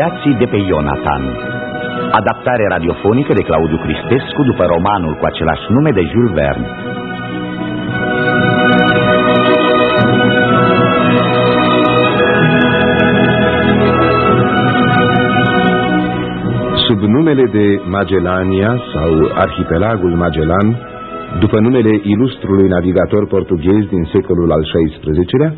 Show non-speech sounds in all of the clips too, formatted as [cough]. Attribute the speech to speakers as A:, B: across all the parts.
A: Naufragiații de pe Ionatan. Adaptare radiofonică de Claudiu Cristescu după romanul cu același nume de Jules Verne.
B: Sub numele de Magellania sau Arhipelagul Magellan, după numele ilustrului navigator portughez din secolul al XVI-lea,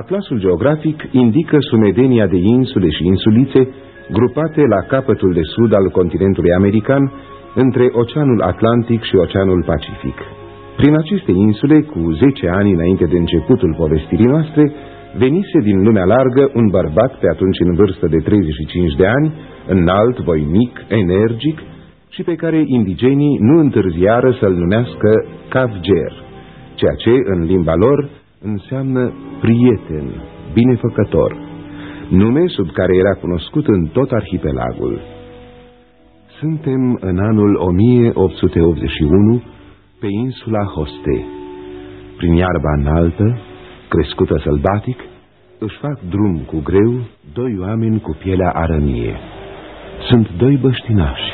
B: Atlasul geografic indică sumedenia de insule și insulițe grupate la capătul de sud al continentului american, între Oceanul Atlantic și Oceanul Pacific. Prin aceste insule, cu 10 ani înainte de începutul povestirii noastre, venise din lumea largă un bărbat pe atunci în vârstă de 35 de ani, înalt, voinic, energic și pe care indigenii nu întârziară să-l numească Cavger, ceea ce, în limba lor, înseamnă prieten, binefăcător, nume sub care era cunoscut în tot arhipelagul. Suntem în anul 1881 pe insula Hoste. Prin iarba înaltă, crescută sălbatic, își fac drum cu greu doi oameni cu pielea arămie. Sunt doi băștinași.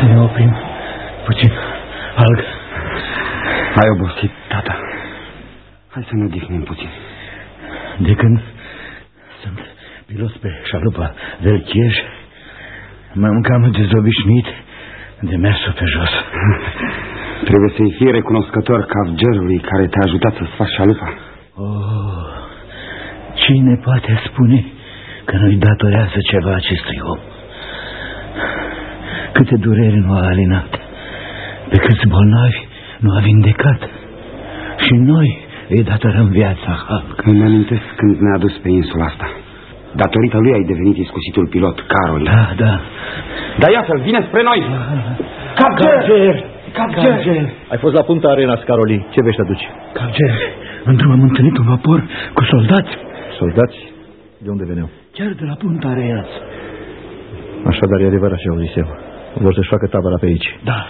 C: Să ne oprim puțin. Alg.
D: Ai obosit, tata. Hai să ne odihnim puțin.
C: De când sunt pilot pe șalupa Velchieș, m-am cam dezobișnuit de mersul pe jos. [laughs]
D: Trebuie să-i fie recunoscător cavgerului care te-a ajutat să-ți faci șalupa.
C: Oh, cine poate spune că nu-i datorează ceva acestui om? Câte dureri nu a alinat, pe câți bolnavi nu a vindecat. Și noi îi datorăm viața, Hulk.
D: Îmi amintesc când ne-a dus pe insula asta. Datorită lui ai devenit iscusitul pilot, Carol.
C: Da, da.
D: Dar iată-l, vine spre noi.
C: Capger! Capger!
E: Ai fost la punta arena, Caroli. Ce vești aduci?
C: Capger, în drum am întâlnit un vapor cu soldați.
E: Soldați? De unde veneau?
C: Chiar de la punta arena.
E: Așadar, e adevărat ce auzit eu. Vor să-și facă tabăra pe aici.
C: Da.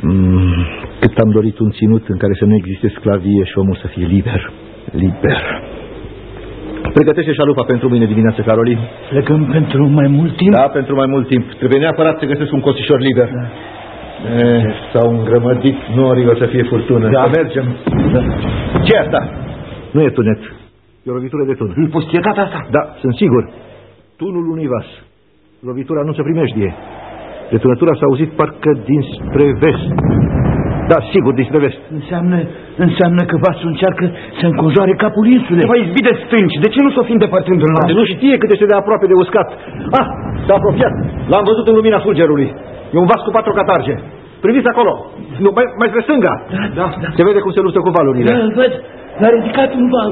E: Mm, cât am dorit un ținut în care să nu existe sclavie și omul să fie liber. Liber. Pregătește șalupa pentru mine dimineață, Caroli.
C: Plecăm pentru mai mult timp?
E: Da, pentru mai mult timp. Trebuie neapărat să găsesc un cosișor liber. Da. Eh, S-au îngrămădit norii, o să fie furtună.
C: Da.
E: Să mergem. Da. ce asta? Nu e tunet. E o lovitură de tun.
D: În pustietatea asta?
E: Da, sunt sigur. Tunul unui vas. Lovitura nu se primejdie. Detunătura s-a auzit parcă dinspre vest. Da, sigur, dinspre vest.
C: Înseamnă, înseamnă că vasul încearcă să înconjoare capul insulei.
D: Te va izbi de stânci. De ce nu s-o fi îndepărtând în
E: De nu știe cât este de aproape de uscat. Ah, s-a apropiat. L-am văzut în lumina fulgerului. E un vas cu patru catarge. Priviți acolo. Nu, mai, mai spre stânga.
C: Da, da, da.
E: Se vede cum se luptă cu valurile.
C: Da, îl văd. L-a ridicat un val.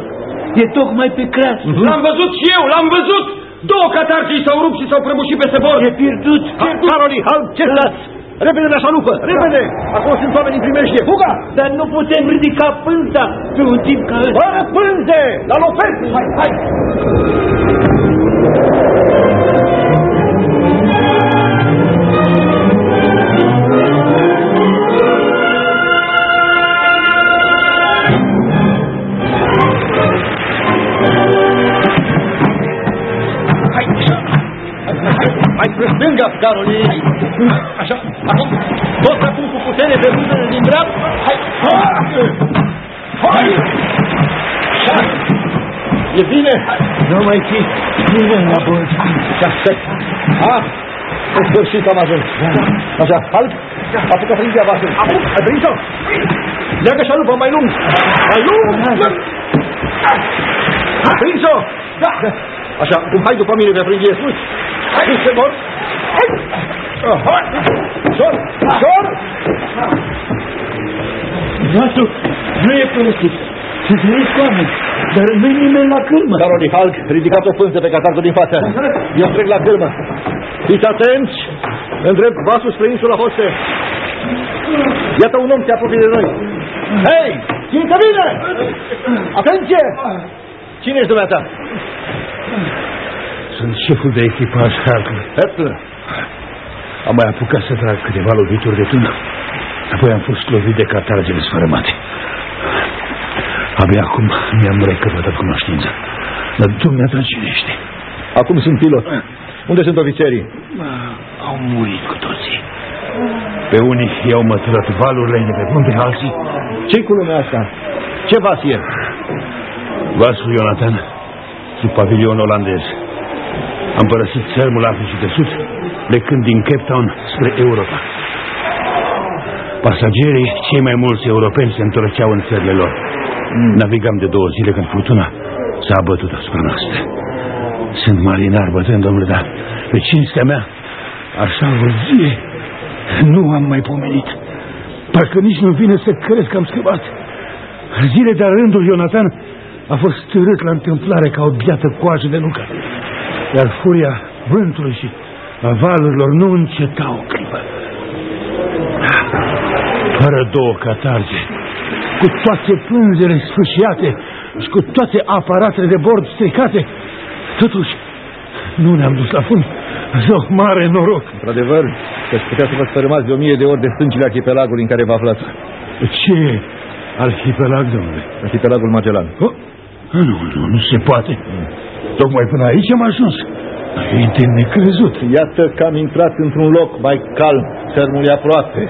C: E tocmai pe creasă.
E: Mhm.
D: L-am văzut și eu, l-am văzut! Două catargii s-au rupt și s-au prăbușit peste bord.
C: E pierdut.
E: Ha, Caroli, halt, ce stați? Repede la șalupă, repede! Acolo sunt oameni în primejdie, fuga!
C: Dar nu putem ridica pânza pe un timp ca ăsta.
E: Fără pânze, la lopet! Hai, hai! Stânga, Caroli! Așa, acum, tot acum cu putere pe mână din dreapta. Hai! Hai! Așa! E bine?
C: Nu mai fi nimeni la bord.
E: Ce aștept? A? În sfârșit am ajuns. Așa, halt? Apucă frângia vasul. Apuc, ai prins-o? Leagă șalupă mai lung. Mai lung! A prins-o? Da! Așa, cum hai după mine pe frângie sus. Hai, se mor. Hai! Ușor, ușor!
C: Vasul nu e părăsit. Sunt trăiesc oameni, dar nu e nimeni la cârmă.
E: Caroli Hulk, ridicați o pânză pe catargul din față. Eu trec la cârmă. Fiți atenți! Îndrept vasul spre insula Hoste. Iată un om se apropie de noi. Hei! Ține bine! Atenție! Cine ești dumneata?
C: Sunt șeful de echipaj, Hartley.
E: Hertle.
C: Am mai apucat să trag câteva lovituri de tână. Apoi am fost lovit de catargele sfărâmate.
F: Abia acum mi-am recăpătat cunoștința. Dar dumneata cine ești?
E: Acum sunt pilot. Unde sunt ofițerii?
F: Au murit cu toții. Pe unii i-au măturat valurile de pe punte, alții...
E: ce cu lumea asta? Ce vas e?
F: Vasul Ionatan, sub pavilion olandez. Am părăsit țărmul Africii de Sud, plecând din Cape Town spre Europa. Pasagerii, cei mai mulți europeni, se întorceau în țările lor. Mm. Navigam de două zile când furtuna s-a abătut asupra noastră. Sunt marinar bătrân, domnule, dar pe cinstea mea, așa o zi, nu am mai pomenit. Parcă nici nu vine să crezi că am scăpat. Zile de rândul Ionatan a fost târât la întâmplare ca o biată coajă de nucă. Iar furia vântului și a valurilor nu înceta o clipă. Fără două catarge, cu toate pânzele sfâșiate și cu toate aparatele de bord stricate, totuși nu ne-am dus la fund. Zău, mare noroc!
E: Într-adevăr, că putea să vă spărâmați de o mie de ori de stâncile arhipelagului în care vă aflați.
F: Ce arhipelag, domnule?
E: Arhipelagul Magellan.
F: Oh, nu, nu, nu se poate. Tocmai până aici am ajuns. E de necrezut.
E: Iată că am intrat într-un loc mai calm, țărmul e aproape.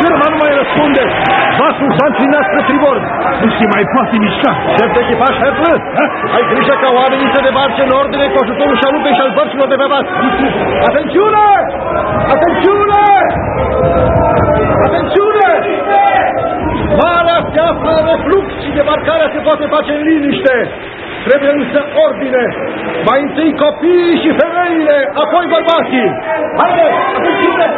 E: Firma nu mai răspunde! Vasul s-a înclinat spre tribord!
F: Nu se mai poate mișca!
E: Șef de echipaj, Hertle! Ai grijă ca oamenii să debarce în ordine cu ajutorul șalupei și al bărcilor de pe vas! Atențiune! Atențiune! Atențiune! Marea se află în reflux și debarcarea se poate face în liniște. Trebuie însă ordine. Mai întâi copiii și femeile, apoi bărbații. Haide, atențiune!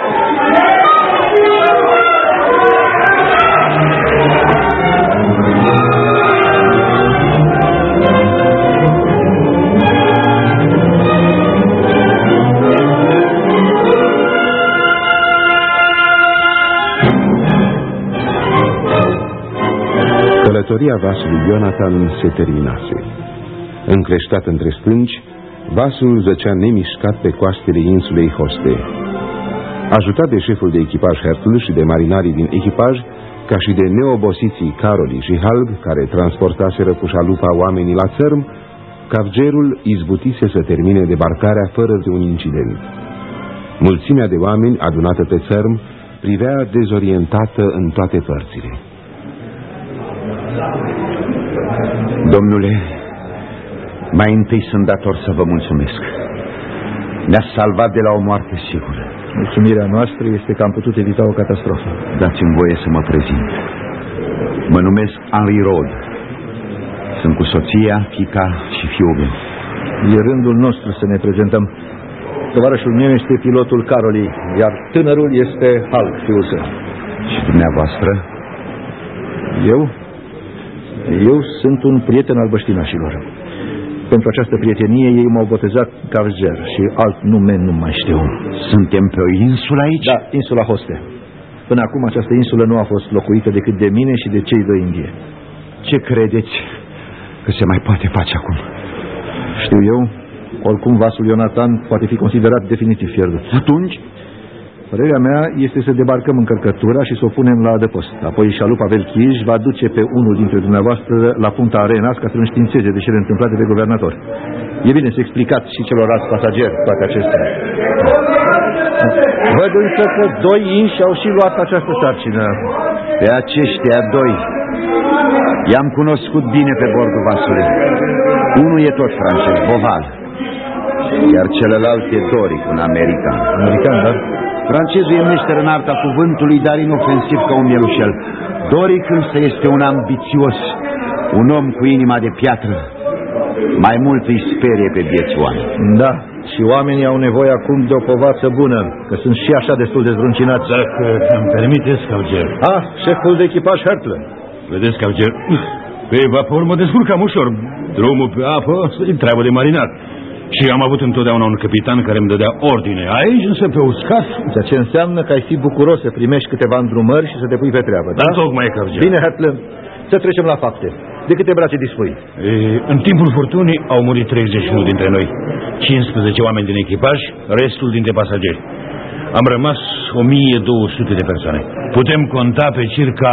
B: Călătoria vasului Ionathan se terminase. Încreștat între stânci, vasul zăcea nemișcat pe coastele insulei Hoste. Ajutat de șeful de echipaj Hertul și de marinarii din echipaj, ca și de neobosiții Caroli și Halb, care transportaseră cu șalupa oamenii la țărm, Cavgerul izbutise să termine debarcarea fără de un incident. Mulțimea de oameni adunată pe țărm privea dezorientată în toate părțile.
A: Domnule, mai întâi sunt dator să vă mulțumesc. Ne-a salvat de la o moarte sigură.
E: Mulțumirea noastră este că am putut evita o catastrofă.
A: Dați-mi voie să mă prezint. Mă numesc Henri Rod. Sunt cu soția, fica și fiul meu.
E: E rândul nostru să ne prezentăm. Tovarășul meu este pilotul Caroli, iar tânărul este Hulk, fiul său.
A: Și dumneavoastră?
E: Eu? Eu sunt un prieten al băștinașilor. Pentru această prietenie ei m-au botezat Carger și alt nume nu mai știu.
A: Suntem pe o insulă aici?
E: Da, insula Hoste. Până acum această insulă nu a fost locuită decât de mine și de cei doi indie.
A: Ce credeți că se mai poate face acum?
E: Știu eu, oricum vasul Ionatan poate fi considerat definitiv pierdut.
A: Atunci?
E: Părerea mea este să debarcăm încărcătura și să o punem la adăpost. Apoi șalupa Velchij va duce pe unul dintre dumneavoastră la punta Arenas ca să înștiințeze de cele întâmplate de guvernator. E bine să explicați și celorlalți pasageri toate acestea. Văd însă că doi inși au și luat această sarcină.
A: Pe aceștia doi i-am cunoscut bine pe bordul vasului. Unul e tot francez, Boval. Iar celălalt e Doric, un american.
E: American, da?
A: Francezul e meșter în arta cuvântului, dar inofensiv ca un mielușel. Doric însă este un ambițios, un om cu inima de piatră. Mai mult îi sperie pe vieți oameni.
E: Da, și oamenii au nevoie acum de o povață bună, că sunt și așa destul de zruncinați.
F: Dacă îmi permiteți, Cauger.
E: Ah, șeful de echipaj Hertle.
F: Vedeți, Cauger, pe vapor mă descurcam ușor. Drumul pe apă e treabă de marinat. Și am avut întotdeauna un capitan care îmi dădea ordine. Aici însă pe uscat...
E: Ceea ce înseamnă că ai fi bucuros să primești câteva îndrumări și să te pui pe treabă, da?
F: Da, tocmai, Cauger.
E: Bine, Hertle, să trecem la fapte. De câte brațe dispui?
F: E, în timpul furtunii au murit 31 dintre noi. 15 oameni din echipaj, restul dintre pasageri. Am rămas 1200 de persoane. Putem conta pe circa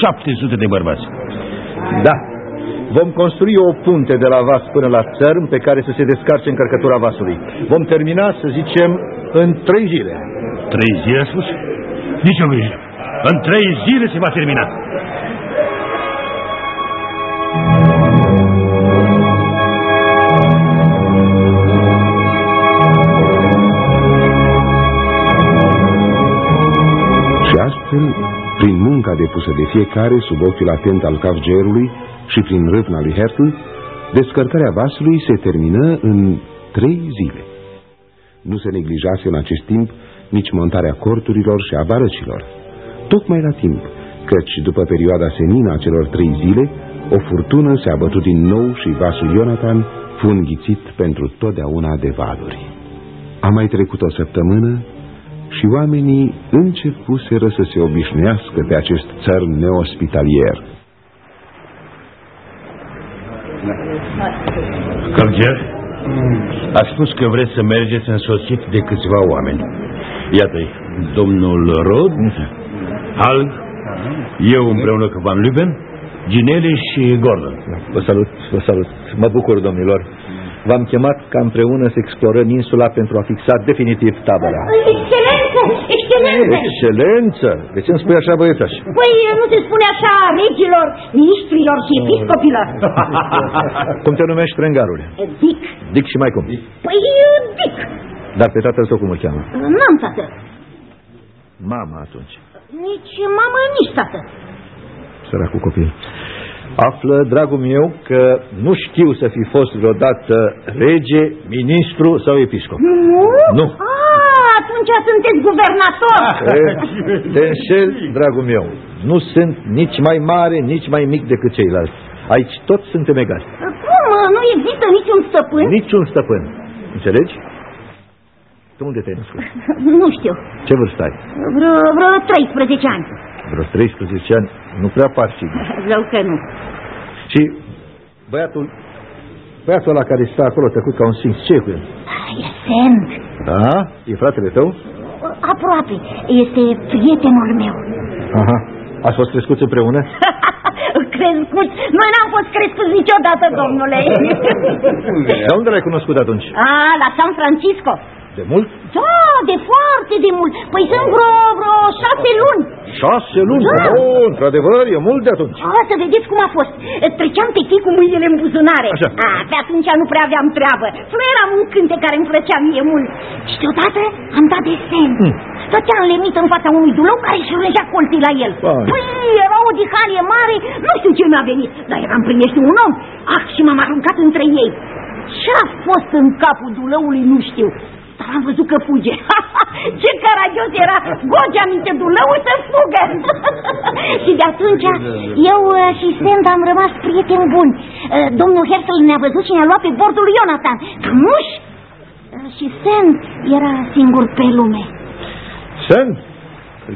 F: 700 de bărbați.
E: Da. Vom construi o punte de la vas până la țărm pe care să se descarce încărcătura vasului. Vom termina, să zicem, în trei zile.
F: Trei zile, a spus? Nici o grijă. În trei zile se va termina.
B: Și astfel, prin munca depusă de fiecare sub ochiul atent al cavgerului și prin râvna lui Hertl, descărcarea vasului se termină în trei zile. Nu se neglijase în acest timp nici montarea corturilor și a barăcilor. Tocmai la timp, căci după perioada senină a celor trei zile, o furtună se-a bătut din nou și vasul Ionatan fu înghițit pentru totdeauna de valuri. A mai trecut o săptămână și oamenii începuseră să se obișnuiască pe acest țăr neospitalier.
F: Călger, a spus că vreți să mergeți însoțit de câțiva oameni. Iată-i, domnul Rod, Hal, eu împreună cu Van Luben, Ginele și Gordon.
E: Vă salut, vă salut. Mă bucur, domnilor. V-am chemat ca împreună să explorăm insula pentru a fixa definitiv tabăra.
G: Excelență! Excelență!
E: Excelență! De ce îmi spui așa, băiețaș?
G: Păi nu se spune așa regilor, ministrilor și episcopilor. [laughs]
E: cum te numești, trengarule?
G: Dic.
E: Dic și mai cum?
G: Păi Dic.
E: Dar pe tatăl tău cum îl cheamă?
G: N-am tată.
E: Mama atunci.
G: Nici mamă, nici tată.
E: Săracul copil. Află, dragul meu, că nu știu să fi fost vreodată rege, ministru sau episcop.
G: Nu?
E: Nu.
G: Ah, atunci sunteți guvernator.
E: E, [laughs] te înșel, dragul meu. Nu sunt nici mai mare, nici mai mic decât ceilalți. Aici toți suntem egali.
G: Cum? Nu există niciun stăpân?
E: Niciun stăpân. Înțelegi? Tu unde te-ai născut? [laughs]
G: Nu știu.
E: Ce vârstă ai?
G: Vreo, vreo 13 ani.
E: Vreo 13 ani. Nu prea par sigur. [laughs]
G: Rău că nu.
E: Și băiatul, băiatul ăla care stă acolo trecut ca un sfinx, ce e cu el?
G: E Send.
E: Da? E fratele tău?
G: Aproape. Este prietenul meu.
E: Aha. Ați fost crescuți împreună? [laughs]
G: Crescuți? Noi n-am fost crescuți niciodată, domnule. [laughs]
E: Dar unde l-ai cunoscut atunci?
G: A, la San Francisco.
E: De mult?
G: Da, de foarte de mult. Păi sunt vreo, vreo șase luni.
E: Șase luni?
G: Da.
E: Oh, într-adevăr, e mult de atunci.
G: A, să vedeți cum a fost. Treceam pe tii cu mâinile în buzunare.
E: Așa.
G: A, pe atunci nu prea aveam treabă. Fluieram un cânte care îmi plăcea mie mult. Și deodată am dat de semn.
E: Hmm.
G: Stătea înlemnit în fața unui dulău care își rângea colții la el.
E: Vai.
G: Păi, era o diharie mare, nu știu ce mi-a venit, dar eram primește un om. Ah, și m-am aruncat între ei. Ce-a fost în capul dulăului, nu știu. Dar am văzut că fuge. [laughs] Ce caragios era! Goge aminte dulăul să fugă! [laughs] și de atunci eu uh, și Send am rămas prieteni buni. Uh, Domnul Herzl ne-a văzut și ne-a luat pe bordul lui Jonathan. Camuși! Uh, Și Send era singur pe lume.
E: Sunt?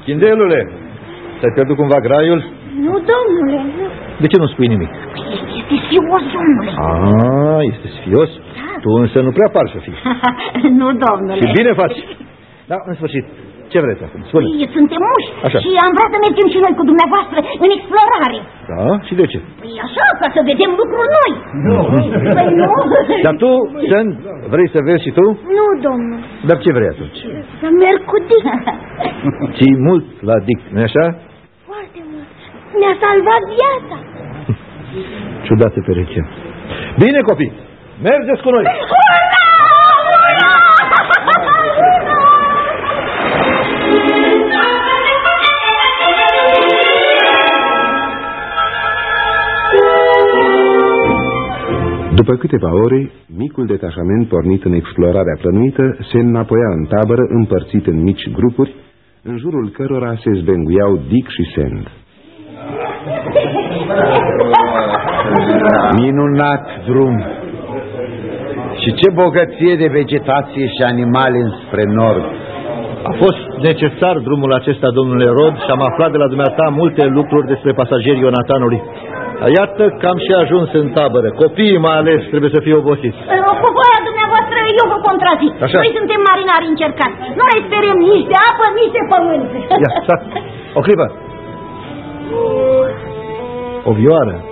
E: Chindelule, ți-ai pierdut cumva graiul?
G: Nu, domnule, nu.
E: De ce nu spui nimic?
G: Este fios, domnule.
E: Ah, este sfios? Tu însă nu prea par să fii. [laughs]
G: nu, domnule.
E: Și bine faci. Da, în sfârșit, ce vreți acum? Spune.
G: Păi, suntem muși
E: Așa.
G: și am vrea să mergem și noi cu dumneavoastră în explorare.
E: Da? Și de ce?
G: Păi așa, ca să vedem lucruri noi. Nu. Păi nu.
E: Dar tu, Sen, vrei să vezi și tu?
G: Nu, domnule.
E: Dar ce vrei atunci?
G: Să merg cu Dick.
E: Ții mult la Dick, nu așa?
G: Foarte mult. Mi-a salvat viața.
E: Ciudată pereche. Bine, copii, mergeți cu noi.
G: Ura! Ura!
B: După câteva ore, micul detașament pornit în explorarea plănuită se înapoia în tabără împărțit în mici grupuri, în jurul cărora se zbenguiau Dick și Send.
A: Minunat drum! Și ce bogăție de vegetație și animale înspre nord!
E: A fost necesar drumul acesta, domnule Rod, și am aflat de la dumneata multe lucruri despre pasagerii Ionatanului. Iată că am și ajuns în tabără. Copiii mai ales trebuie să fie obosiți.
G: Popoarea dumneavoastră eu vă contrazic.
E: Așa.
G: Noi suntem marinari încercați. Nu ne sperăm nici de apă, nici de pământ.
E: Ia, stat. O clipă. [laughs] O vioară.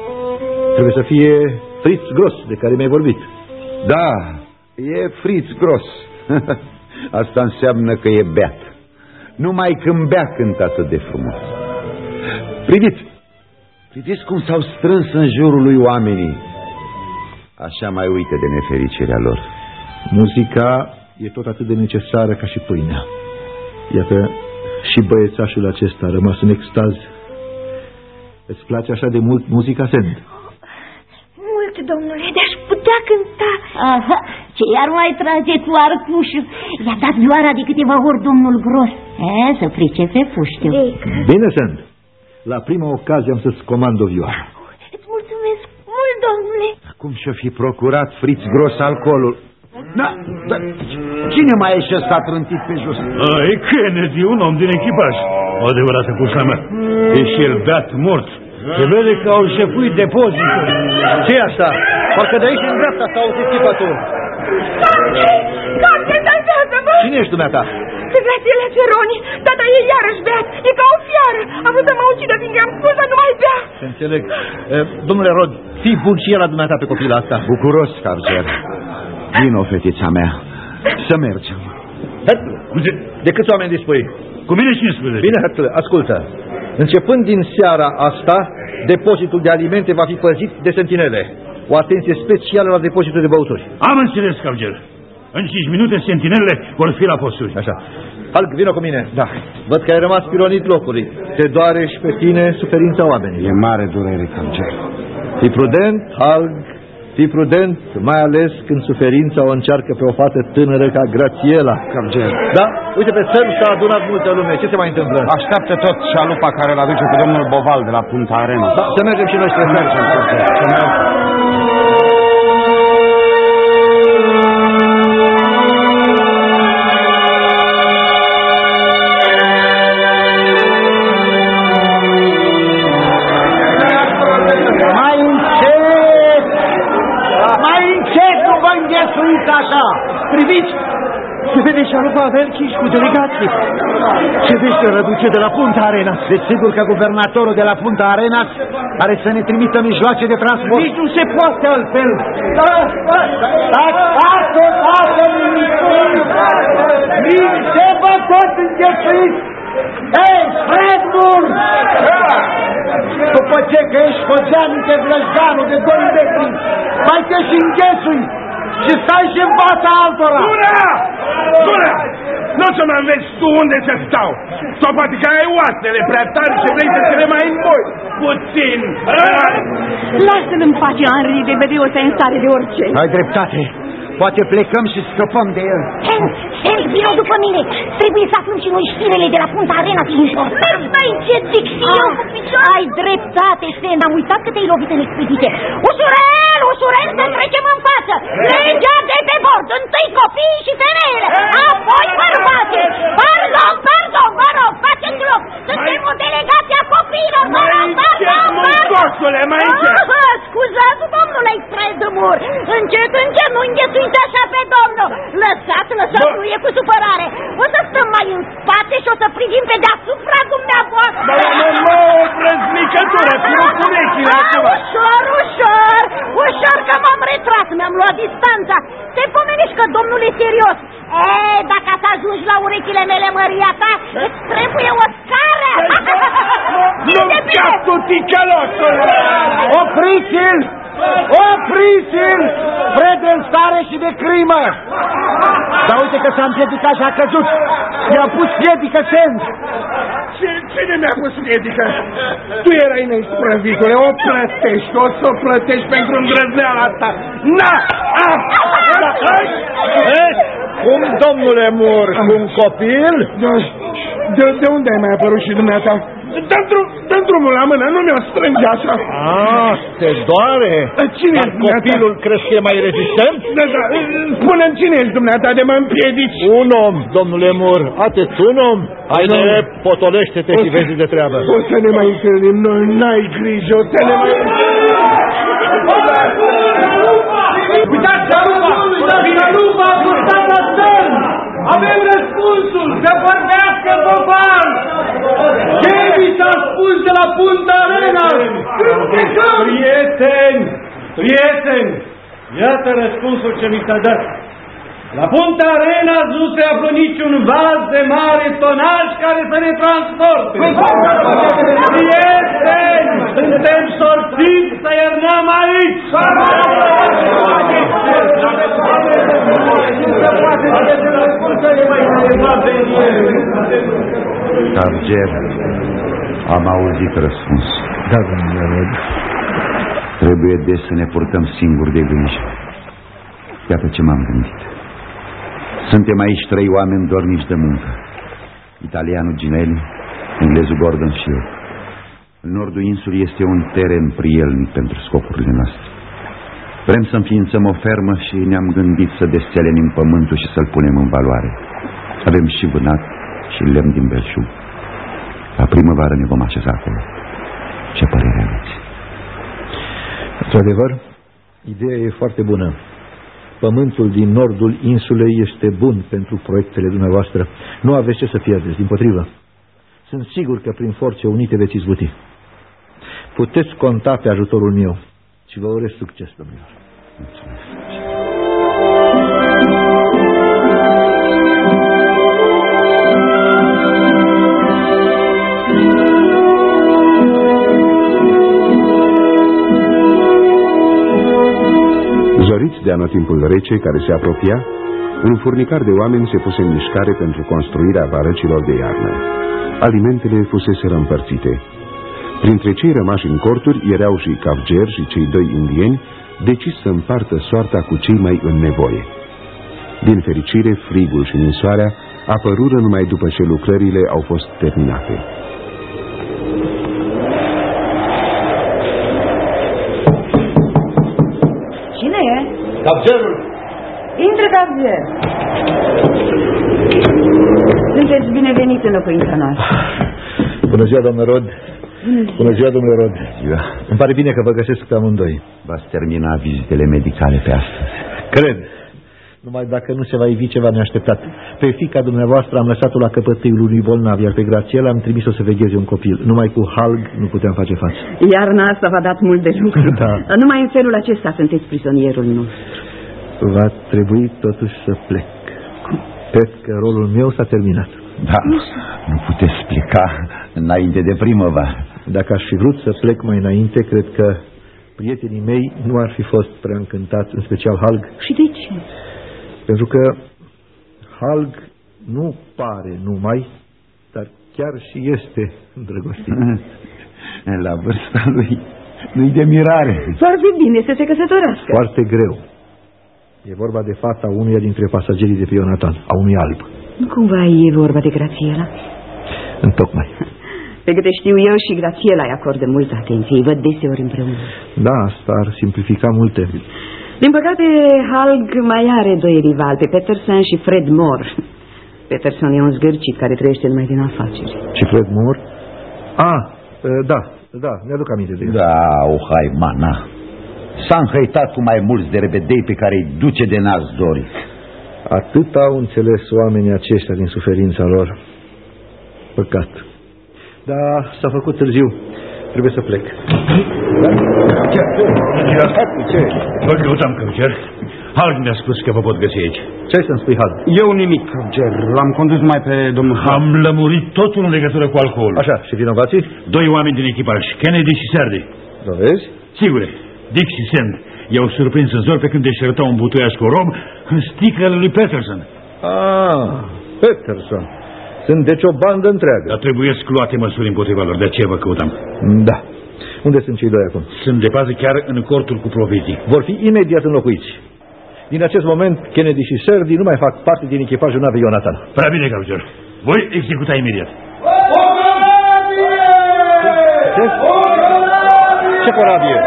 E: Trebuie să fie Fritz Gros, de care mi-ai vorbit.
A: Da, e Fritz Gros. [laughs] Asta înseamnă că e beat. Numai când bea cântă atât de frumos. Priviți! Priviți cum s-au strâns în jurul lui oamenii. Așa mai uite de nefericirea lor.
E: Muzica e tot atât de necesară ca și pâinea. Iată, și băiețașul acesta a rămas în extaz. Îți place așa de mult muzica, Send?
H: Mult, domnule, de-aș putea cânta.
G: Aha, ce iar mai trage cu arcușul? I-a dat vioara de câteva ori domnul Gros. E, să pricepe puștiu.
E: Bine, Send. La prima ocazie am să-ți comand o vioară.
H: Îți mulțumesc mult, domnule.
A: Cum și-o fi procurat Fritz Gros alcoolul? Da, da, cine mai e și ăsta trântit pe jos?
F: E Kennedy, un om din echipaj. O adevărată cușa mea. E și el beat mort. Se vede că au șefuit depozitul.
E: ce asta? Parcă de aici în dreapta s-a auzit chipatul.
H: Capte, salvează-mă!
E: Cine ești dumneata?
H: Pe Grațiela Ceroni, tata e iarăși beat. E ca o fiară. A vrut să mă ucidă, fiindcă am spus să nu mai bea.
E: Se înțeleg. E, domnule Rod, fii bun și el la dumneata pe copila asta.
A: Bucuros, Carger. Vino, fetița mea, să mergem.
E: De, de câți oameni dispui?
F: Cu mine 15.
E: Bine, Hertule, ascultă. Începând din seara asta, depozitul de alimente va fi păzit de sentinele. O atenție specială la depozitul de băuturi.
F: Am înțeles, Capger. În 5 minute sentinelele vor fi la posturi.
E: Așa. Halk, vină cu mine. Da. Văd că ai rămas pironit locului. Te doare și pe tine suferința oamenilor.
D: E mare durere, Calger.
E: Fii prudent, Halg, fii prudent, mai ales când suferința o încearcă pe o fată tânără ca Grațiela.
D: Calger.
E: Da? Uite, pe țări s-a adunat multă lume. Ce se mai întâmplă?
D: Așteaptă tot șalupa care îl aduce pe domnul Boval de la Punta Arena.
E: Da, să mergem și noi spre mergem.
D: Să mergem.
A: Mai
E: Velchiș cu delegații. Ce vește răduce de la Punta Arena?
A: Desigur că guvernatorul de la Punta Arenas are să ne trimită mijloace de transport.
E: Nici nu se poate altfel.
A: Taci, taci, taci, Ce vă tot înghesuiți? Ei, Fredmur! După ce că ești fogeanică vlăjganul de 2 metri, mai te și înghesui și stai și în fața altora!
F: Dura! Dura! Nu să mă înveți tu unde să stau. Sau poate că ai oasele prea tari și vrei să te le mai îmboi. Puțin.
H: Lasă-l în pace, Henri, de vede o sensare de orice.
A: Ai dreptate. Poate plecăm și scăpăm de el.
G: Sen, Sen, vină după mine. Trebuie să aflăm și noi știrele de la Punta Arena Tinșor. Mergi mai încet, zic și eu cu picioare. Ai dreptate, Sen. Am uitat că te-ai lovit în expediție. Ușurel, ușurel să trecem în față. Legea de pe bord. Întâi copiii și femeile. Apoi bărbații. Pardon, pardon, vă rog, faceți loc. Suntem o delegație a copiilor. Vă rog, pardon,
F: mult, doctore, mai încet.
G: Ah, Scuzați, domnule Stredămur. Încet, încet, nu înghesuiți așa pe domnul. Lăsați, lăsați, nu e cu supărare. O să stăm mai în spate și o să privim pe deasupra dumneavoastră.
F: Nu, nu, nu, prăznicătură, ținut cu urechile
G: Ah,
F: acum.
G: ușor, ușor, ușor că m-am retras, mi-am luat distanța. Te pomenești că domnul e serios. E, dacă să ajungi la urechile mele, măria ta, îți trebuie o scară.
F: Nu ca tu, ticălosul!
A: Opriți-l! Opriți-l! Fred în stare și de crimă! Dar uite că s-a împiedicat și a căzut. I-a pus piedică sens.
F: Ce- Cine mi-a pus piedică? Tu erai neisprăvitule, o plătești, o să o plătești pentru îndrăzneala asta. Na! Ah! Da, hai!
E: Eh? Cum, domnule Mur, cu un copil?
F: De, de, de unde ai mai apărut și dumneata? Dă-mi drum, dă drumul la mână, nu mi-o strânge așa.
E: Ah, te doare?
F: Cine
E: Dar copilul crezi că e mai rezistent?
F: Da, da, spune-mi cine ești dumneata de mă împiedici.
E: Un om, domnule Mur, atât un om. Hai de potolește-te și vezi de treabă.
F: O să ne mai întâlnim noi, n-ai grijă, o să ne mai
A: Uitați, Aruba! Vine Aruba!
I: Avem răspunsul! Să vorbească Boban! Ce vi s-a spus de la Punta Arena? Prieteni! Prieteni! Iată răspunsul ce mi s-a dat. La Punta Arena nu se află niciun vas de mare tonaj care să ne transporte. Prieteni, suntem sortiți să iernăm aici.
A: Targer, am auzit răspuns.
E: Da, domnule Rod.
A: Trebuie des să ne purtăm singuri de grijă. Iată ce m-am gândit. Suntem aici trei oameni dornici de muncă. Italianul Ginelli, englezul Gordon și eu. În nordul insulei este un teren prielnic pentru scopurile noastre. Vrem să înființăm o fermă și ne-am gândit să desțelenim pământul și să-l punem în valoare. Avem și vânat și lemn din belșug. La primăvară ne vom așeza acolo. Ce părere aveți?
E: Într-adevăr, ideea e foarte bună. Pământul din nordul insulei este bun pentru proiectele dumneavoastră. Nu aveți ce să pierdeți, din potrivă. Sunt sigur că prin forțe unite veți izbuti. Puteți conta pe ajutorul meu și vă urez succes, domnilor.
B: Zoriți de anotimpul rece care se apropia, un furnicar de oameni se puse în mișcare pentru construirea barăcilor de iarnă. Alimentele fusese împărțite. Printre cei rămași în corturi erau și Cavger și cei doi indieni, decis să împartă soarta cu cei mai în nevoie. Din fericire, frigul și ninsoarea apărură numai după ce lucrările au fost terminate.
J: Cine e?
E: Capgerul!
J: Intră, Capger! Sunteți binevenit în locuința noastră.
E: Bună ziua, domnule Rod! Bună ziua, domnule Rod!
A: Ziua.
E: Îmi pare bine că vă găsesc pe amândoi.
A: V-ați termina vizitele medicale pe astăzi.
E: Cred. Numai dacă nu se va ivi ceva neașteptat. Pe fica dumneavoastră am lăsat-o la căpătâiul unui bolnav, iar pe Grațiela am trimis-o să vegheze un copil. Numai cu halg nu puteam face față.
J: Iarna asta v-a dat mult de lucru. [laughs]
E: Da.
J: Numai în felul acesta sunteți prizonierul nostru.
E: Va trebui totuși să plec. Cred că rolul meu s-a terminat.
A: Da, nu puteți pleca înainte de primăvară.
E: Dacă aș fi vrut să plec mai înainte, cred că prietenii mei nu ar fi fost prea încântați, în special Halg,
J: Și de ce?
E: pentru că Halg nu pare numai, dar chiar și este îndrăgostit. [laughs]
A: La vârsta lui nu-i de mirare.
J: Foarte bine să se căsătorească.
E: Foarte greu. E vorba de fata unuia dintre pasagerii de pe Ionatan, a unui alb.
J: Nu cumva e vorba de Grațiela?
E: Întocmai.
J: Pe câte știu eu și Grațiela îi acordă multă atenție, îi văd deseori împreună.
E: Da, asta ar simplifica multe.
J: Din păcate, Halg mai are doi rivali, pe Peterson și Fred Moore. Peterson e un zgârcit care trăiește numai din afaceri.
E: Și Fred Moore? Ah, da, da, mi-aduc aminte de el.
A: Da, o haimana. S-a înhăitat cu mai mulți de rebedei pe care îi duce de nas Doric.
E: Atât au înțeles oamenii aceștia din suferința lor. Păcat. Da, s-a făcut târziu. Trebuie să plec. Da? Ce?
F: Vă căutam, Căucer. Halg mi-a spus că vă pot găsi aici.
E: Ce ai să-mi spui, Hal?
D: Eu nimic, Ger. L-am condus mai pe domnul Ham.
F: Am lămurit totul în legătură cu alcoolul.
E: Așa, și vinovații?
F: Doi oameni din echipaj, Kennedy și Sardi.
E: Dovezi?
F: Sigure, Dick și Sam i-au surprins în zor pe când deșertau un butoiaș cu rom în sticlele lui Peterson.
E: Ah, Peterson. Sunt deci o bandă întreagă.
F: Dar trebuie să luate măsuri împotriva lor, de aceea vă căutam.
E: Da. Unde sunt cei doi acum?
F: Sunt de pază chiar în cortul cu provizii.
E: Vor fi imediat înlocuiți. Din acest moment, Kennedy și Serdi nu mai fac parte din echipajul navei Jonathan.
F: Prea bine, Căucer. Voi executa imediat.
E: Ce? Ce corabie?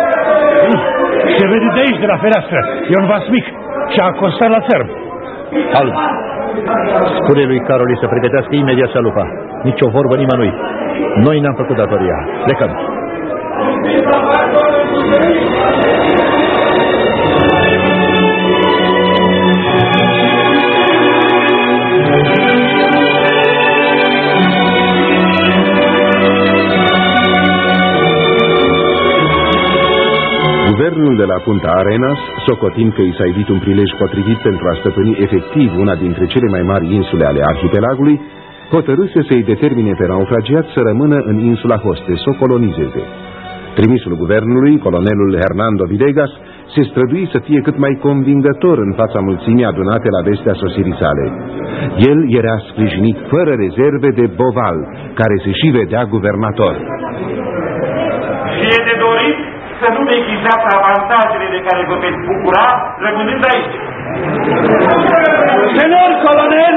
F: Se vede de aici, de la fereastră. E un vas mic și a acostat la țărm.
E: Al. Spune lui Caroli să pregătească imediat salupa. Nici o vorbă nimănui. Noi ne-am făcut datoria. Plecăm.
B: Guvernul de la Punta Arenas, socotind că i s-a evit un prilej potrivit pentru a stăpâni efectiv una dintre cele mai mari insule ale arhipelagului, hotărâse să-i determine pe naufragiat să rămână în insula Hoste, să o colonizeze. Trimisul guvernului, colonelul Hernando Videgas, se strădui să fie cât mai convingător în fața mulțimii adunate la vestea sosirii sale. El era sprijinit fără rezerve de Boval, care se și vedea guvernator.
K: Și e de dorit să nu neglijați avantajele de care vă veți bucura rămânând aici.
E: Senor colonel!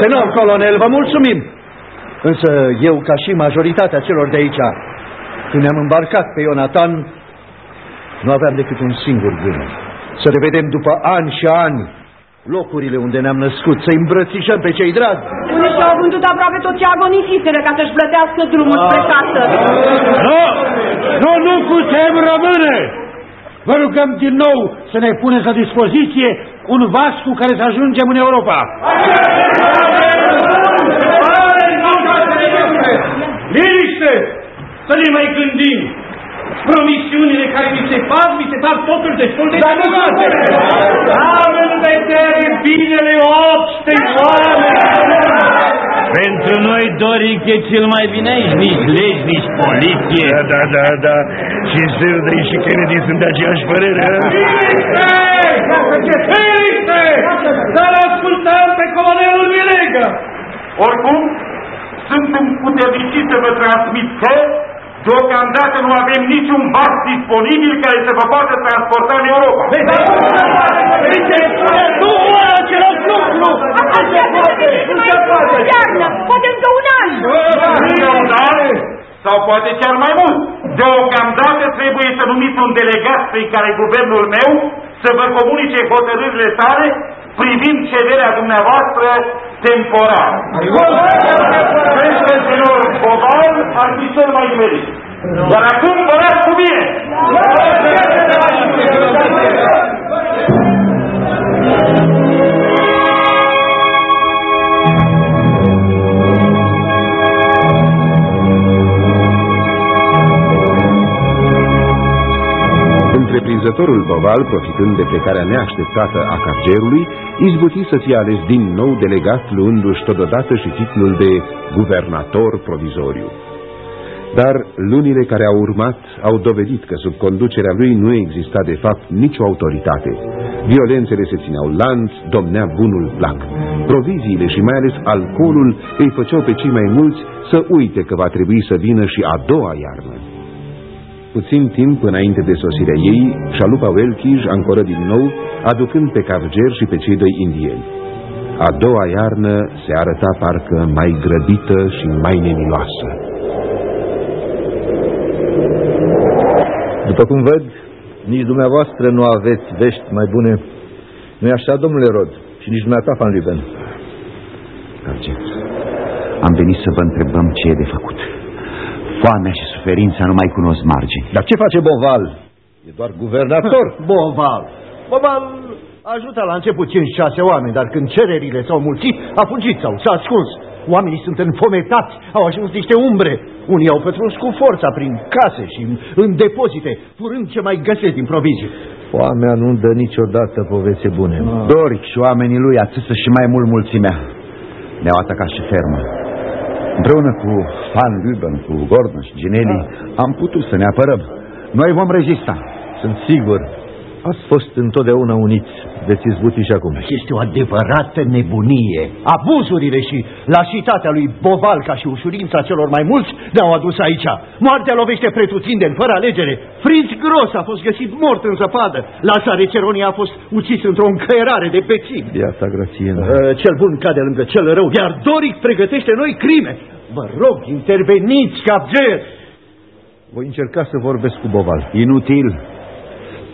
E: Senor colonel, vă mulțumim! Însă eu, ca și majoritatea celor de aici, când ne-am îmbarcat pe Ionatan, nu aveam decât un singur gând. Să revedem după ani și ani locurile unde ne-am născut, să îmbrățișăm pe cei dragi.
H: Unde și-au vândut aproape tot ce agonisisele ca să-și plătească drumul spre casă.
F: Nu! Nu, nu putem rămâne! Vă rugăm din nou să ne puneți la dispoziție un vas cu care să ajungem în Europa.
K: Liniște! Să ne mai gândim! Promisiunile care mi se fac, mi se fac totul destul de degradate. Am în vedere binele obște oameni.
F: Pentru noi, Doric, e cel mai bine aici, nici legi, nici poliție.
I: Da, da, da, da. Și Zildei și Kennedy sunt de aceeași părere.
K: Liniște! Liniște! Să-l ascultăm pe colonelul Vilegă. Oricum, sunt împuternicit să vă transmit că Deocamdată nu avem niciun vas disponibil care să vă poată transporta în Europa.
H: Nu, același lucru! Iarnă, poate încă un an!
K: Încă un an sau poate chiar mai mult. Deocamdată trebuie să numiți un delegat prin care guvernul meu să vă comunice hotărârile sale privind cederea dumneavoastră temporar. Cred că senor Boval ar fi cel mai nimerit. Dar acum vă las cu bine!
B: Întreprinzătorul Boval, profitând de plecarea neașteptată a cargerului, izbuti să fie ales din nou delegat, luându-și totodată și titlul de guvernator provizoriu. Dar lunile care au urmat au dovedit că sub conducerea lui nu exista de fapt nicio autoritate. Violențele se țineau lanț, domnea bunul plac. Proviziile și mai ales alcoolul îi făceau pe cei mai mulți să uite că va trebui să vină și a doua iarnă. Puțin timp înainte de sosirea ei, șalupa Welkij ancoră din nou, aducând pe Carger și pe cei doi indieni. A doua iarnă se arăta parcă mai grăbită și mai nemiloasă.
E: După cum văd, nici dumneavoastră nu aveți vești mai bune. nu e așa, domnule Rod? Și nici dumneata, Van Ruben.
A: Carger, am venit să vă întrebăm ce e de făcut. Foamea și suferința nu mai cunosc margini.
E: Dar ce face Boval? E doar guvernator. [laughs] Boval. Boval ajută la început 5-6 oameni, dar când cererile s-au mulțit, a fugit sau s-a ascuns. Oamenii sunt înfometați, au ajuns niște umbre. Unii au pătruns cu forța prin case și în depozite, furând ce mai găsesc din provizii. Foamea nu dă niciodată poveste bune.
A: Doric și oamenii lui atâță și mai mult mulțimea. Ne-au atacat și fermă. Împreună cu Van Ruben, cu Gordon și Ginelli, am putut să ne apărăm. Noi vom rezista.
E: Sunt sigur. Ați fost întotdeauna uniți. Veți izbuti și acum. Este o adevărată nebunie. Abuzurile și lașitatea lui Boval ca și ușurința celor mai mulți ne-au adus aici. Moartea lovește pretutindeni, fără alegere. Fritz Gros a fost găsit mort în zăpadă. Lazare Ceroni a fost ucis într-o încăierare de bețivi. Iată, Grațiena. Uh, cel bun cade lângă cel rău, iar Doric pregătește noi crime. Vă rog, interveniți, capger! Voi încerca să vorbesc cu Boval.
A: Inutil.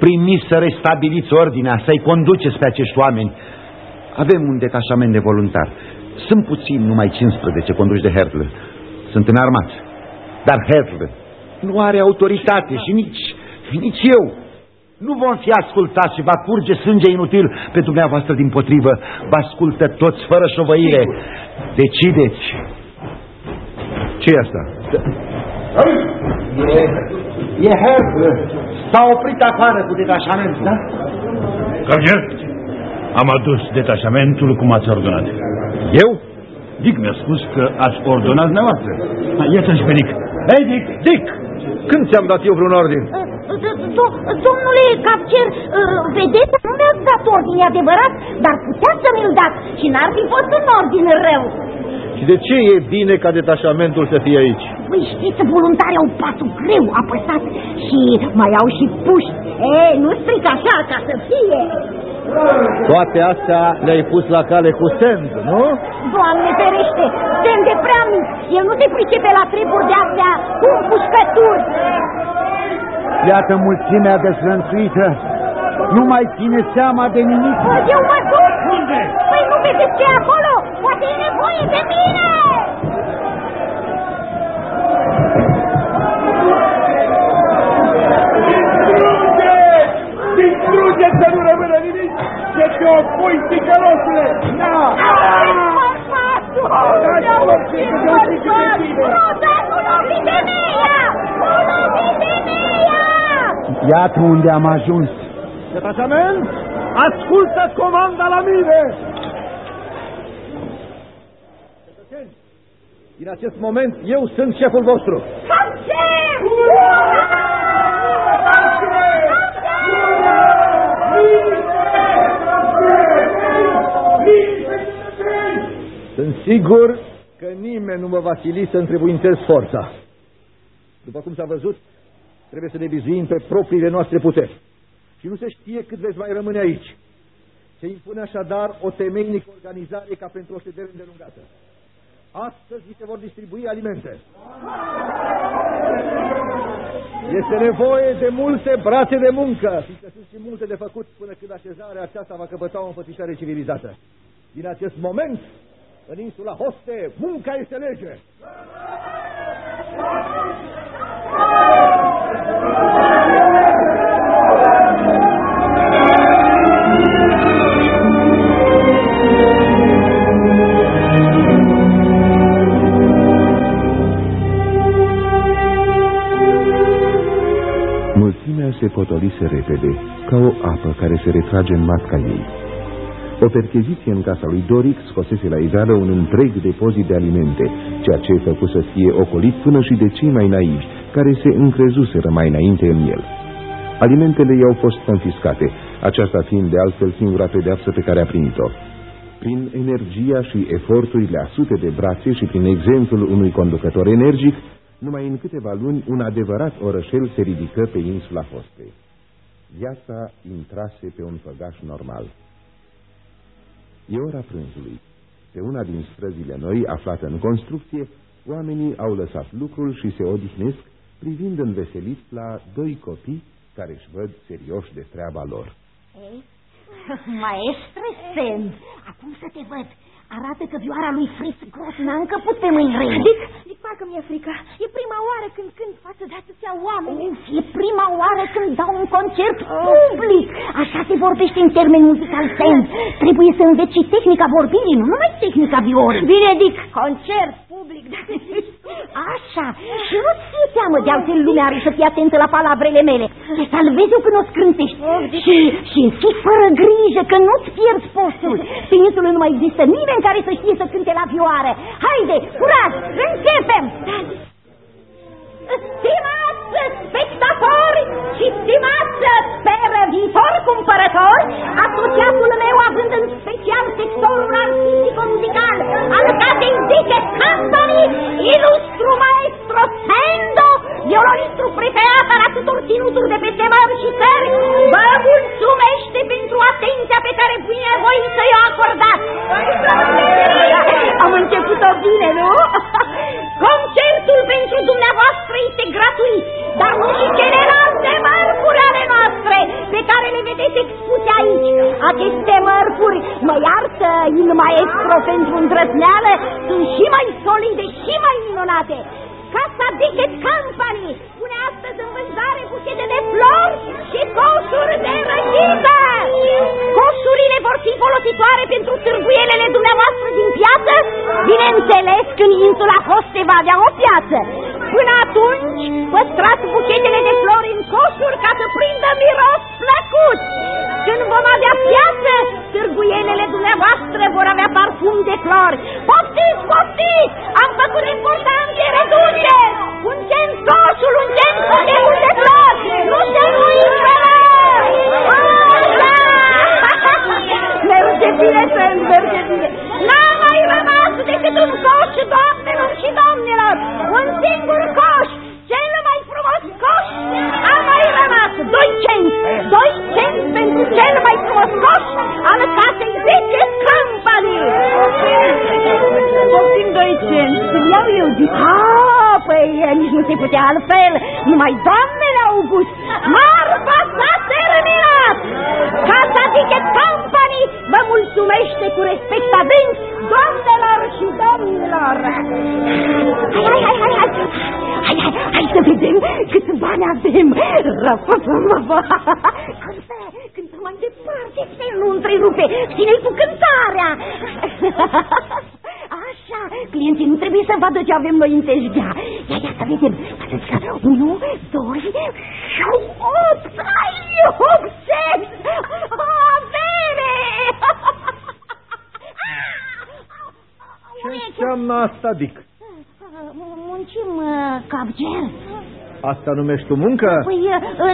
A: Primiți să restabiliți ordinea, să-i conduceți pe acești oameni. Avem un detașament de voluntari. Sunt puțini, numai 15 conduși de Hertle. Sunt înarmați. Dar Hertle nu are autoritate și nici, nici eu. Nu vom fi ascultați și va curge sânge inutil pe dumneavoastră din potrivă. Vă ascultă toți fără șovăire. Decideți.
E: ce e asta?
A: E Herb. S-a oprit afară cu detașamentul. Da?
F: Călger, am adus detașamentul cum ați ordonat.
E: Eu?
F: Dick mi-a spus că ați ordonat dumneavoastră. Iată-și pe Dick.
E: Hei, Dick, Dick! Când ți-am dat eu vreun ordin?
G: Domnule Capcer, vedeți, nu mi-ați dat ordine adevărat, dar putea să mi-l dați și n-ar fi fost un ordin rău.
E: Și de ce e bine ca detașamentul să fie aici?
G: Păi știți, voluntarii au patul greu apăsat și mai au și puști. E, nu stric așa ca să fie.
E: Toate astea le-ai pus la cale cu send, nu?
G: Doamne ferește, send de prea mic. El nu se pricepe la treburi de-astea cu împușcături.
A: Iată mulțimea dezlănțuită. Nu mai ține seama de nimic.
G: Păi eu mă duc! Unde? Păi nu vedeți ce e acolo? Poate e nevoie de mine!
K: Distrugeți să nu rămână nimic! Ce te opui, ticălosule! Da!
A: Iată unde am ajuns.
E: Detașament, ascultă comanda la mine! Cetățeni, din acest moment eu sunt șeful vostru. Sunt sigur că nimeni nu mă va sili să întrebuințez forța. După cum s-a văzut, trebuie să ne bizuim pe propriile noastre puteri. Și nu se știe cât veți mai rămâne aici. Se impune așadar o temeinică organizare ca pentru o ședere îndelungată. Astăzi vi se vor distribui alimente. Este nevoie de multe brațe de muncă, fiindcă sunt și multe de făcut până când așezarea aceasta va căpăta o înfățișare civilizată. Din acest moment, în insula Hoste, munca este lege.
B: Mulțimea se potolise repede, ca o apă care se retrage în matca ei. O percheziție în casa lui Doric scosese la iveală un întreg depozit de alimente, ceea ce făcu să fie ocolit până și de cei mai naivi, care se încrezuseră mai înainte în el. Alimentele i-au fost confiscate, aceasta fiind de altfel singura pedeapsă pe care a primit-o. Prin energia și eforturile a sute de brațe și prin exemplul unui conducător energic, numai în câteva luni un adevărat orășel se ridică pe insula Hostei. Viața intrase pe un făgaș normal. E ora prânzului. Pe una din străzile noi, aflată în construcție, oamenii au lăsat lucrul și se odihnesc, privind înveselit la doi copii care își văd serioși de treaba lor.
G: Ei, [laughs] maestre Send, acum să te văd. Arată că vioara lui Fritz Gross n-a încăput pe mâini rele.
H: Dic, Dic, parcă mi-e frică. E prima oară când cânt față de atâția oameni.
G: Uf, e prima oară când dau un concert public. Așa se vorbește în termen muzical sens. Trebuie să înveți și tehnica vorbirii, nu numai tehnica viorei.
H: Bine, Dic, concert public, [laughs] dacă
G: Așa, și nu-ți fie teamă de altfel lumea are să fie atentă la palavrele mele. Te salvezi eu când o scrântești. Și, și fii fără grijă că nu-ți pierzi postul. Pe insulă nu mai există nimeni care să știe să cânte la vioară. Haide, curaj, începem! Stimați spectatori și stimați speră viitor cumpărători, asociatul meu având în special sectorul artistico-muzical al casei Dickes Company, ilustru maestro Sendo, violonistru preferat al atâtor ținuturi de peste mări și țări, vă mulțumește pentru atenția pe care bine voi să-i o acordați. Am început-o bine, nu? Concertul pentru dumneavoastră este gratuit, dar nu și celelalte mărfuri ale noastre pe care le vedeți expuse aici. Aceste mărfuri, mă iartă, il maestro pentru îndrăzneală, sunt și mai solide și mai minunate. Casa Dickett Company pune astăzi în vânzare buchete de flori și coșuri de răchită. Coșurile vor fi folositoare pentru târguielele dumneavoastră din piață? Bineînțeles, când insula Hoste va avea o piață. Până atunci, păstrați buchetele de flori să prindă miros plăcut. Când vom avea piață, târguielele dumneavoastră vor avea parfum de flori. Poftiți, poftiți! Am făcut importante reduceri! Un cent coșul, un cent coșul de flori! Nu se uite! Merge bine, să merge bine! N-a mai rămas decât un coș, doamnelor și domnilor! Un singur coș! Cel mai frumos coș a mai rămas! Doi cenți! Doi cenți pentru cel mai frumos coș al casei 10 Company! Poftim doi cenți, să-mi iau eu zic. Ah, păi nici nu se putea altfel, numai doamnele Ține-i cu cântarea! [laughs] Așa, clienții nu trebuie să vadă ce avem noi în teșghea. Ia, ia, să vedem. Vedeți că unu, doi, și opt, ai, opt, avere!
E: Ce înseamnă asta, Dick?
G: Muncim, capger.
E: Asta numești tu muncă?
G: Păi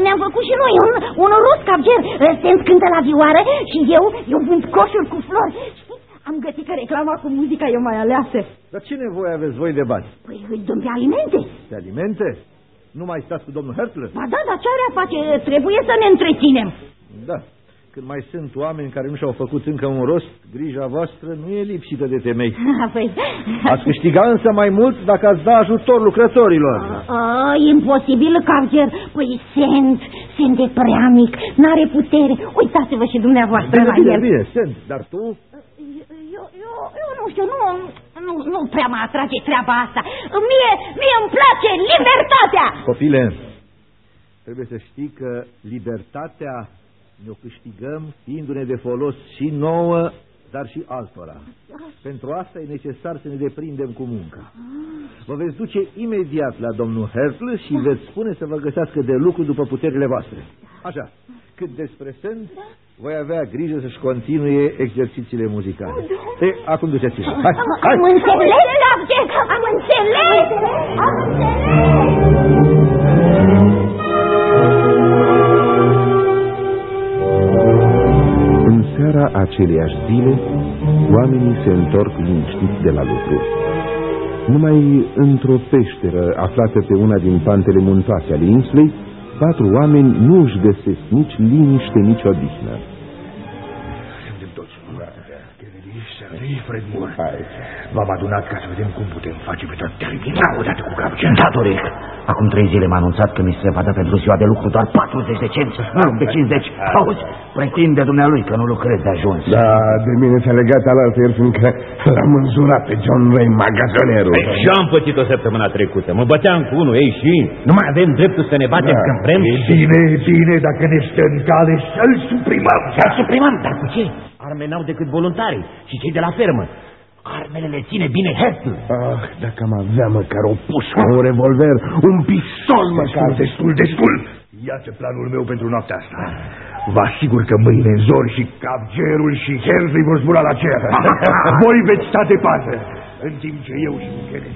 G: ne-am făcut și noi un, un rus capger. Sens cântă la vioară și eu, eu vând coșuri cu flori. Știi, am găsit că reclama cu muzica e mai aleasă.
E: Dar ce nevoie aveți voi de bani?
G: Păi îi dăm pe alimente.
E: De alimente? Nu mai stați cu domnul Hertler?
G: Ba da, dar ce are a face? Trebuie să ne întreținem.
E: Da. Când mai sunt oameni care nu și-au făcut încă un rost, grija voastră nu e lipsită de temei. [laughs]
G: păi...
E: Ați câștiga însă mai mult dacă ați da ajutor lucrătorilor.
G: A, imposibil, Carger. Păi Sent, Sent e prea mic, n-are putere. Uitați-vă și dumneavoastră
E: bine,
G: la
E: bine,
G: el.
E: bine, Sent, dar tu...
G: Eu, eu, eu nu știu, nu, nu, nu prea mă atrage treaba asta. Mie, mie îmi place libertatea.
E: Copile, trebuie să știi că libertatea ne-o câștigăm fiindu-ne de folos și nouă, dar și altora. Pentru asta e necesar să ne deprindem cu munca. Vă veți duce imediat la domnul Hertl și veți spune să vă găsească de lucru după puterile voastre. Așa. Cât despre Sent, voi avea grijă să-și continue exercițiile muzicale. E, acum duceți-vă. Hai, hai!
G: Am înțeles, Capge, am înțeles! Am
B: În seara aceleiași zile, oamenii se întorc liniștiți de la lucru. Numai într-o peșteră aflată pe una din pantele muntoase ale insulei, patru oameni nu își găsesc nici liniște, nici odihnă.
L: Suntem toți. Servii, Fred Moore. V-am adunat ca să vedem cum putem face pe tot termina odată cu capcea.
D: Da, Doric. Acum trei zile m-a anunțat că mi se va da pentru ziua de lucru doar 40 de cenți, nu de 50. Auzi, pretinde dumnealui că nu lucrez de ajuns.
L: Da, de mine s-a legat alaltă ieri, fiindcă l-am înzurat pe John Ray, magazonerul.
F: Și am pățit o săptămână trecută. Mă băteam cu unul, ei și nu mai avem dreptul să ne batem
L: Da.
F: când vrem.
L: E bine, e bine, dacă ne stă în cale, să-l suprimăm.
F: Să-l suprimăm, dar cu ce? Arme n-au decât voluntarii și cei de la fermă. Armele le ține bine Hertl.
L: Ah, dacă am avea măcar o pușcă, un revolver, un pistol măcar. Destul, destul. Iată planul meu pentru noaptea asta. Vă asigur că mâine în zori și capgerul și Henry vor zbura la cer. [laughs] Voi veți sta de pază, în timp ce eu și Michele...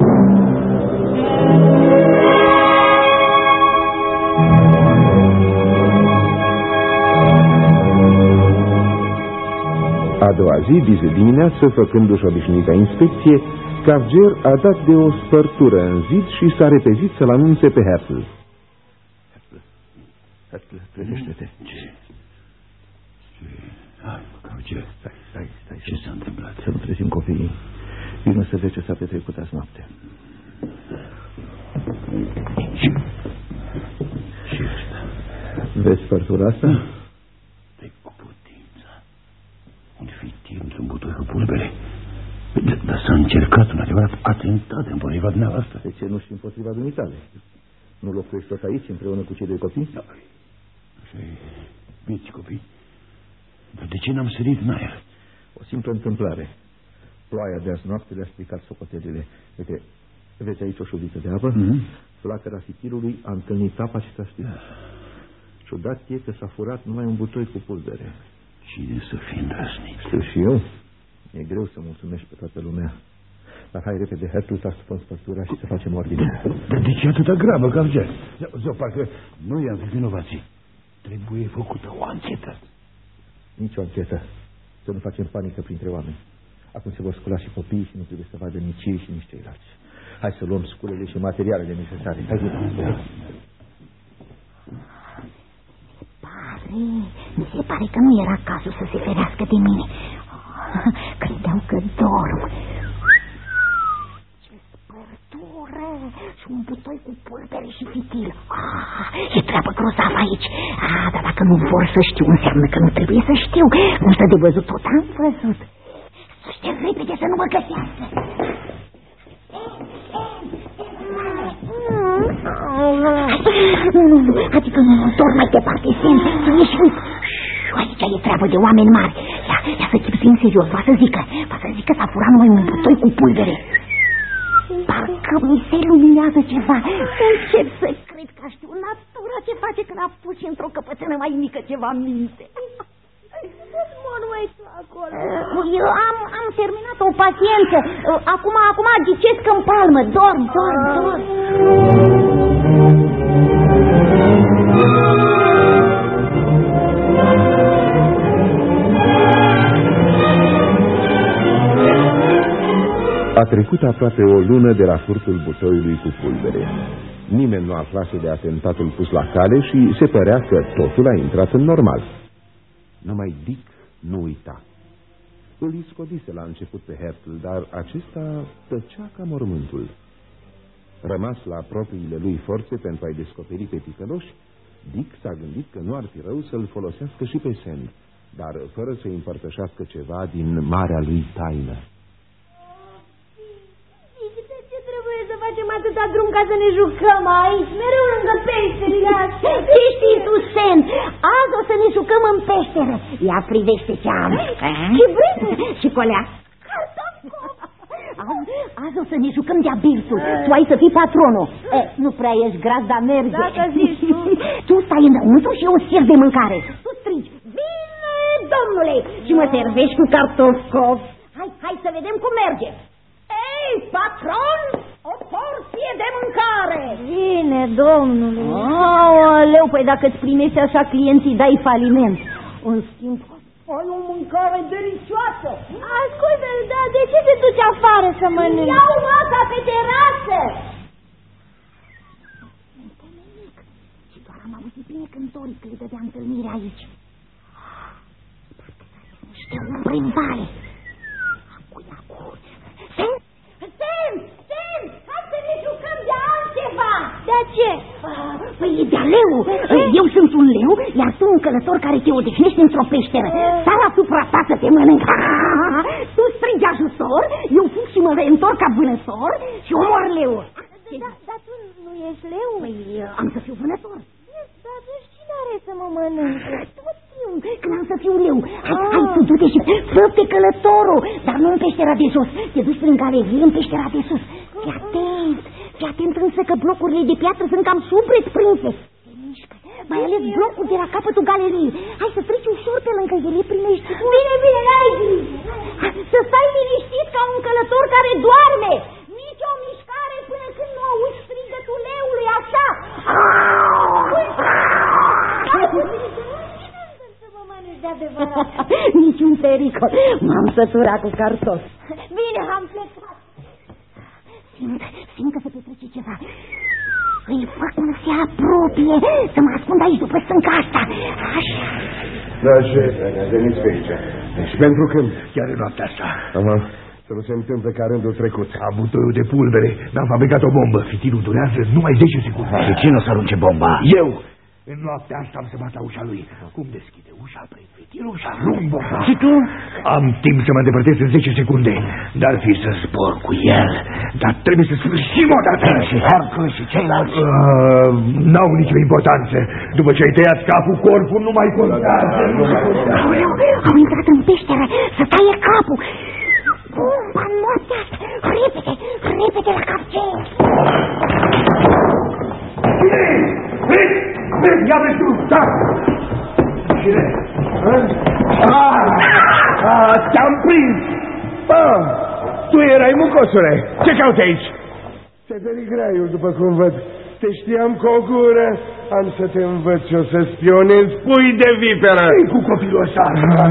B: A doua zi, dizi dimineață, făcându-și obișnuita inspecție, Cavger a dat de o spărtură în zid și s-a repezit să-l anunțe pe Hertl.
E: Hertl, trezește-te.
F: Ce? Hai, ce?
E: Stai, stai, stai.
F: Ce s-a întâmplat?
E: Să nu trezim copiii. Vino să vezi ce s-a petrecut azi noapte.
F: Ce ăsta?
E: Vezi spărtura asta?
F: De cu putință. Un fitil într-un butoi cu pulbere. Dar da, s-a încercat un adevărat atentat împotriva dumneavoastră.
E: De ce nu și împotriva dumitale? Nu locuiești tot aici împreună cu cei doi copii?
F: Da. Așa e. Mici copii. Dar de ce n-am sărit în aer?
E: O simplă întâmplare. Ploaia de azi noapte le-a stricat socotelile. Uite, vezi aici o șuviță de apă?
F: Mhm.
E: Flacăra fitilului a întâlnit apa și s-a stricat.
L: Ciudat e că s-a furat numai un butoi cu pulbere.
F: Cine să fi îndrăznit?
L: Știu și eu. E greu să mulțumești pe toată lumea. Dar hai repede, Hertul, să stupăm spătura și să facem ordine.
F: Dar de ce atâta grabă, Gavgel? Zău, parcă noi am fi vinovații. Trebuie făcută o anchetă.
L: Nici o anchetă. Să nu facem panică printre oameni. Acum se vor scula și copiii și nu trebuie să vadă nici ei și nici ceilalți. Hai să luăm sculele și materialele necesare. Hai, zi,
G: pare, mi se pare că nu era cazul să se ferească de mine. Credeau că dorm. Ce spărtură și un butoi cu pulbere și fitil. Ah, e treabă grozavă aici. Ah, dar dacă nu vor să știu, înseamnă că nu trebuie să știu. Însă de văzut tot am văzut. Să știu repede să nu mă găsească. Adică nu, doar mai departe, Sen, să ieși uit. Aici e treabă de oameni mari. Ia, ia să chipsuim serios, va să zică, va să zică s-a furat numai un butoi cu pulbere. Parcă mi se luminează ceva. Încep să cred că știu natura ce face când a pus într-o căpățână mai mică ceva minte. acolo. Eu am, am terminat o paciență. Acum, acum ghicesc în palmă. Dorm, dorm, dorm.
B: A trecut aproape o lună de la furtul butoiului cu pulbere. Nimeni nu aflase de atentatul pus la cale și se părea că totul a intrat în normal. Numai Dick nu uita. Îl iscodise la început pe Hertel, dar acesta tăcea ca mormântul. Rămas la propriile lui forțe pentru a-i descoperi pe ticăloși, Dick s-a gândit că nu ar fi rău să-l folosească și pe Sand, dar fără să împărtășească ceva din marea lui taină.
G: Facem atâta drum ca să ne jucăm aici, mereu lângă peșterile astea. [laughs] Ce știi tu, Sen? Azi o să ne jucăm în peșteră. Ia privește ce am. [laughs] Ce vrei? Și colea. Azi, azi o să ne jucăm de-a birsul. Tu ai să fii patronul. E, nu prea ești gras, dar merge.
H: Dacă zici tu. [laughs]
G: tu stai înăuntru și eu cer de mâncare. Tu strigi, bine, domnule, și mă servești cu cartofi Hai, hai să vedem cum merge. Ei, patron, o porție de mâncare!
H: Bine, domnule.
G: Aoleu, păi dacă îți primești așa clienții, dai faliment. În schimb, ai o mâncare delicioasă.
H: Ascultă, dar de ce te duci afară să mănânci?
G: Iau masa pe terasă. Și doar am auzit bine cântătorii că le dădea întâlnire aici. Parcă niște umbre în vale. Acu, acu. Sem, Sem, de altceva.
H: De ce?
G: Păi e de leu. Eu sunt un leu, iar tu un călător care te odihnești într-o peșteră. Sar asupra ta să te mănânc. Tu strigi ajutor, eu fug și mă reîntorc ca vânător și omor leu.
H: Da, dar tu nu ești leu?
G: Păi am să fiu vânător.
H: Dar atunci cine are să mă mănânce?
G: Tot eu, când am să fiu leu. Hai, hai, tu du-te și fă pe călătorul, dar nu în peștera de jos. Te duci prin galerie în peștera de sus. Fii atent, fii atent însă că blocurile de piatră sunt cam subret prinse. Se mișcă, mai ales blocul de la capătul galeriei. Hai să treci ușor pe lângă ele, primești.
H: Bine, bine, n-ai
G: Să stai liniștit ca un călător care doarme. Nici o mișcare până când nu auzi strigătul leului, așa. [laughs] Niciun pericol. M-am săturat cu cartofi.
H: Bine, am plecat.
G: Simt, simt că se petrece ceva. Îi fac cum se apropie să mă ascund aici după stânca asta. Așa.
L: Da, șefe, veniți pe aici.
F: Și pentru când? Chiar în noaptea asta.
L: Aha. Să nu se întâmple ca rândul trecut. Am butoiul de pulbere, n-am fabricat o bombă. Fitilul durează numai 10 secunde.
D: Și cine o să arunce bomba?
L: Eu! În noaptea asta am să bat la ușa lui. Cum deschide ușa, prind fitilul și arunc bomba.
D: Și tu?
L: Am timp să mă depărtez în 10 secunde. Dar fi să zbor cu el. Dar trebuie să sfârșim odată.
D: Și Hercule și ceilalți?
L: Uh, N-au nicio importanță. După ce ai tăiat capul, corpul nu mai contează. Nu mai contează.
G: Aoleu, au intrat în peșteră să taie capul. Bomba în noaptea asta. Repede, repede la capcei.
L: Vezi, vezi, ia vezi tu. Da! Cine? Ah, ah, te-am prins! Ah, tu erai mucosule. Ce cauți aici? Te dări graiul, după cum văd. Te știam cu o gură. Am să te învăț eu să spionezi pui de viperă. Ei cu copilul ăsta?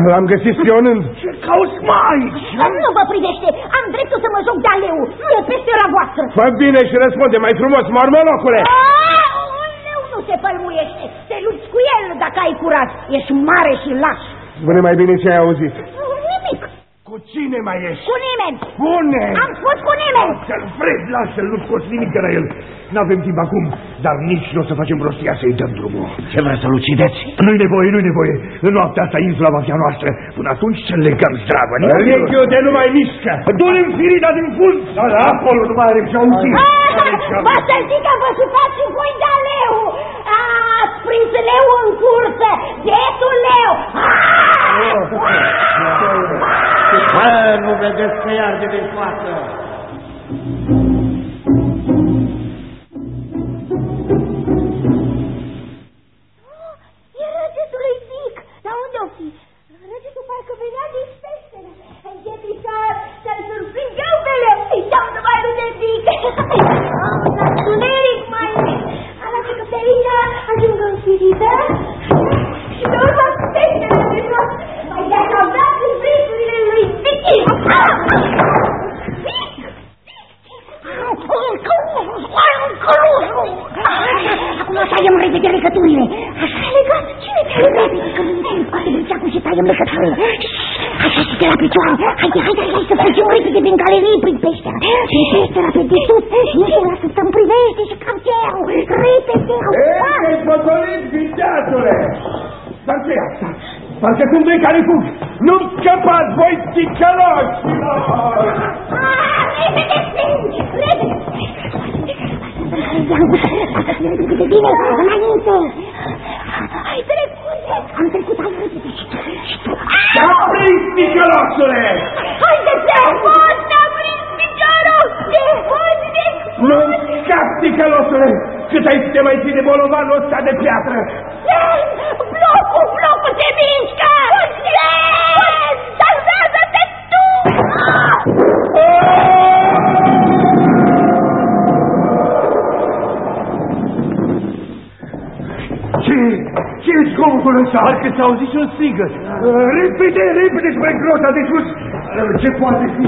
L: L-am găsit spionând. Ce cauți mai aici?
G: Nu vă privește! Am dreptul să mă joc de aleu! Nu e peste la voastră!
L: Fă bine și răspunde mai frumos, mormolocule!
G: Aleu nu se pălmuiește! Te lupți cu el dacă ai curaj! Ești mare și laș!
L: Spune mai bine ce ai auzit.
G: Nimic!
L: Cu cine mai ești?
G: Cu nimeni!
L: Spune!
G: Am spus cu nimeni!
L: Să-l Fred, lasă-l, nu scoți nimic de la el. N-avem timp acum, dar nici nu o să facem prostia să-i dăm drumul.
D: Ce vreți să-l ucideți?
L: Nu-i nevoie, nu-i nevoie. În noaptea asta insula va fi a noastră. Până atunci să legăm zdravă. Vechiul de nu mai mișcă. Du-l în firida din fund. Da, da, acolo nu mai are ce auzi.
G: Vă să zic că vă jucați și voi de leu! Ați prins leu în cursă! Bietul leu!
I: Bă, nu vedeți că iar de față?
G: Parcă
L: sunt doi care fug. Nu scăpați voi, ticăloși!
G: Repede, stângi! Repede! Asta se repede de bine, înainte! Ai trecut! Am trecut, ai repede și tu, și tu!
L: Te-a prins, ticăloșule!
G: Haide, te fost, te-a prins piciorul! Te fost, te
L: Nu scap, ticăloșule! Cât ai să te mai ții de bolovanul ăsta de piatră! Repede, repede spre grota de sus! Ce poate fi?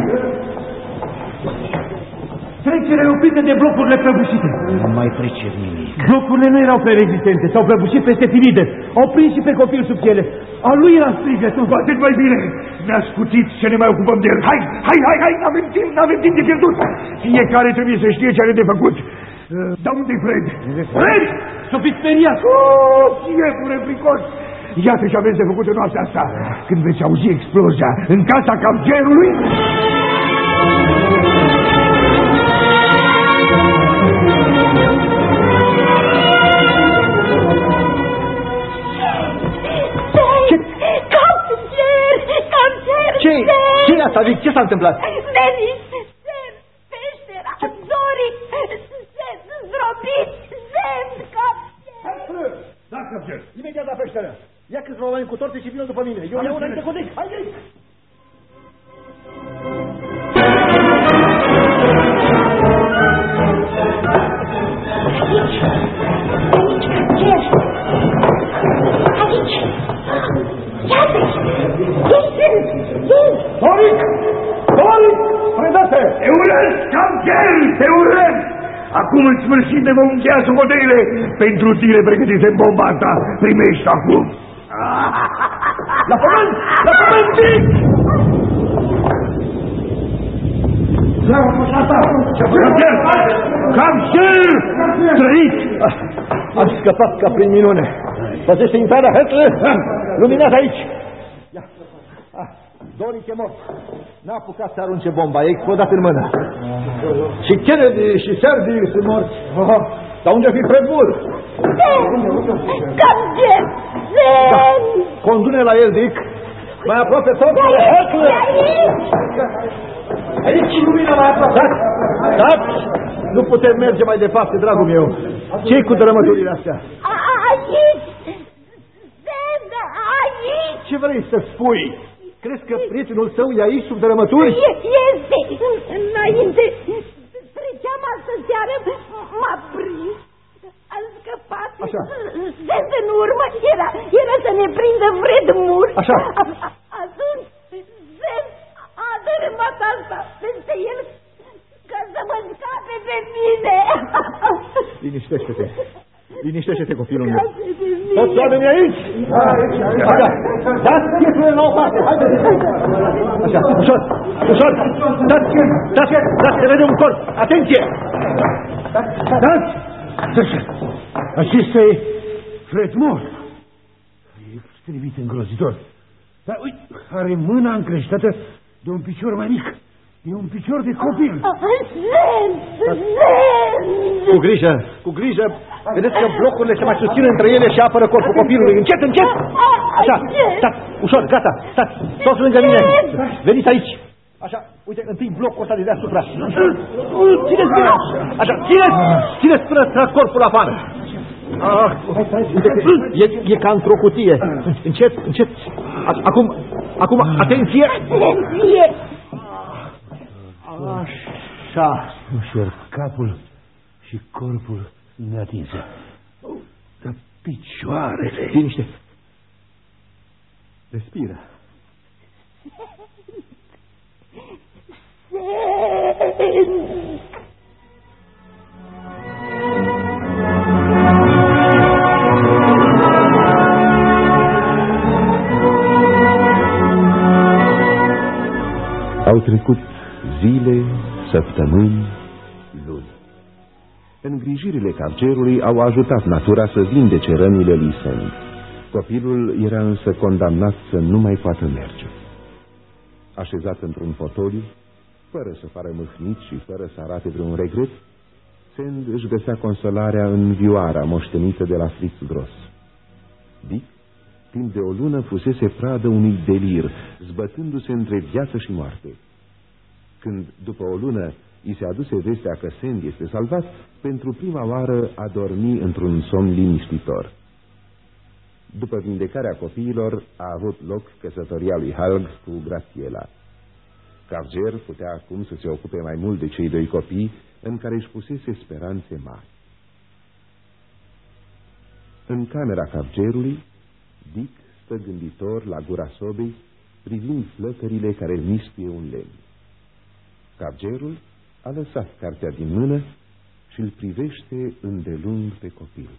I: Trecerea e oprită de blocurile prăbușite.
D: Nu mai trece nimic.
I: Blocurile nu erau prea rezistente, s-au prăbușit peste timide. Au prins și pe copil sub piele. A lui era strigătul.
L: Cu atât mai bine. Ne-a scutit să ne mai ocupăm de el. Hai, hai, hai, hai, n-avem timp, n-avem timp de pierdut. Fiecare trebuie să știe ce are de făcut. Uh, Dar unde-i Fred? Fred!
I: S-a fi speriat.
L: Oh, fiecare fricos! Iată ce aveți de făcut în noaptea asta. Când veți auzi explozia în casa capgerului...
G: Cancer! Cancer!
E: Ce? ce e asta, Vic? Ce s-a întâmplat?
G: Veni! Sem! Peștera! Zorii! Sem! Zdrobit! Sem! Cancer!
E: Da, capger. Imediat la peșteră. Ia câțiva oameni cu torțe și vină după mine. Eu iau înainte cu Dick. Haide!
G: Aici! Aici, cancer! Aici! Iată! Ei sunt! Ei!
L: Doric! Doric! Predate! Te urăsc, capger! Te urăsc! Acum în sfârșit ne vom încheia socoteile. Pentru tine pregătite bomba asta. Primești acum.
E: La pământ! La pământ, Dick!
L: Capger! Capger! Trăit!
E: Am scăpat ca prin minune. Păzește intrarea, Hercle! Luminează aici! Ia. Ah, Doric e mort. N-a apucat să arunce bomba, e explodat în mână. Și Kennedy și Sergi sunt morți. Oh, dar unde fi Fred Moore?
G: Cancer!
E: Da.
G: Sem!
E: Condune la el, Dick. Mai aproape tot.
G: De aici!
E: Hercle!
G: De aici!
E: Aici lumina mai aproape. Da, da. Nu putem merge mai departe, dragul meu. ce cu drămăturile astea?
G: A- Aici!
E: Ce vrei să spui? Crezi că prietenul său e aici sub dărămături?
G: Este! Înainte treceam astă seară, m-a prins. Am scăpat.
E: Așa.
G: Zez în urmă era, era să ne prindă Vredmur.
E: Așa.
G: Atunci Zez a dărâmat asta peste el ca să mă scape pe mine.
E: Liniștește-te. Liniștește-te, copilul meu. Toți oamenii aici? Așa. Dați pietrele la o parte. Haideți. Așa, ușor, ușor. Dați, dați, dați, să vedem un corp. Atenție! Dați! Așa. Acesta e Fred Moore. E extremit îngrozitor. Dar uite, are mâna încreștată de un picior mai mic. E un picior de copil.
G: Zez! Zez!
E: Cu grijă, cu grijă. Vedeți că blocurile se mai susțin între ele și apără corpul copilului. Încet, încet. Așa, stați, ușor, gata, stați, toți lângă mine. Veniți aici. Așa, uite, întâi blocul ăsta de deasupra. Țineți bine. Așa, țineți, țineți până trag corpul afară. Ah, uite că e, e ca într-o cutie. Încet, încet. A- Acum, acum, atenție.
G: Atenție!
E: Așa.
F: Ușor, capul și corpul neatinse. Dar picioarele...
E: Liniște. Respiră.
G: Zez!
B: Au trecut zile, săptămâni, luni. Îngrijirile carcerului au ajutat natura să vindece rănile lui Sand. Copilul era însă condamnat să nu mai poată merge. Așezat într-un fotoliu, fără să pară mâhnit și fără să arate vreun regret, Sand își găsea consolarea în vioara moștenită de la Fritz Gross. Dick, timp de o lună, fusese pradă unui delir, zbătându-se între viață și moarte. Când, după o lună, i se aduse vestea că Sand este salvat, pentru prima oară a dormi într-un somn liniștitor. După vindecarea copiilor, a avut loc căsătoria lui Halg cu Grațiela. Carger putea acum să se ocupe mai mult de cei doi copii în care își pusese speranțe mari. În camera Cargerului, Dick stă gânditor la gura sobei, privind flăcările care mistuie un lemn. Cargerul a lăsat cartea din mână și îl privește îndelung pe copil.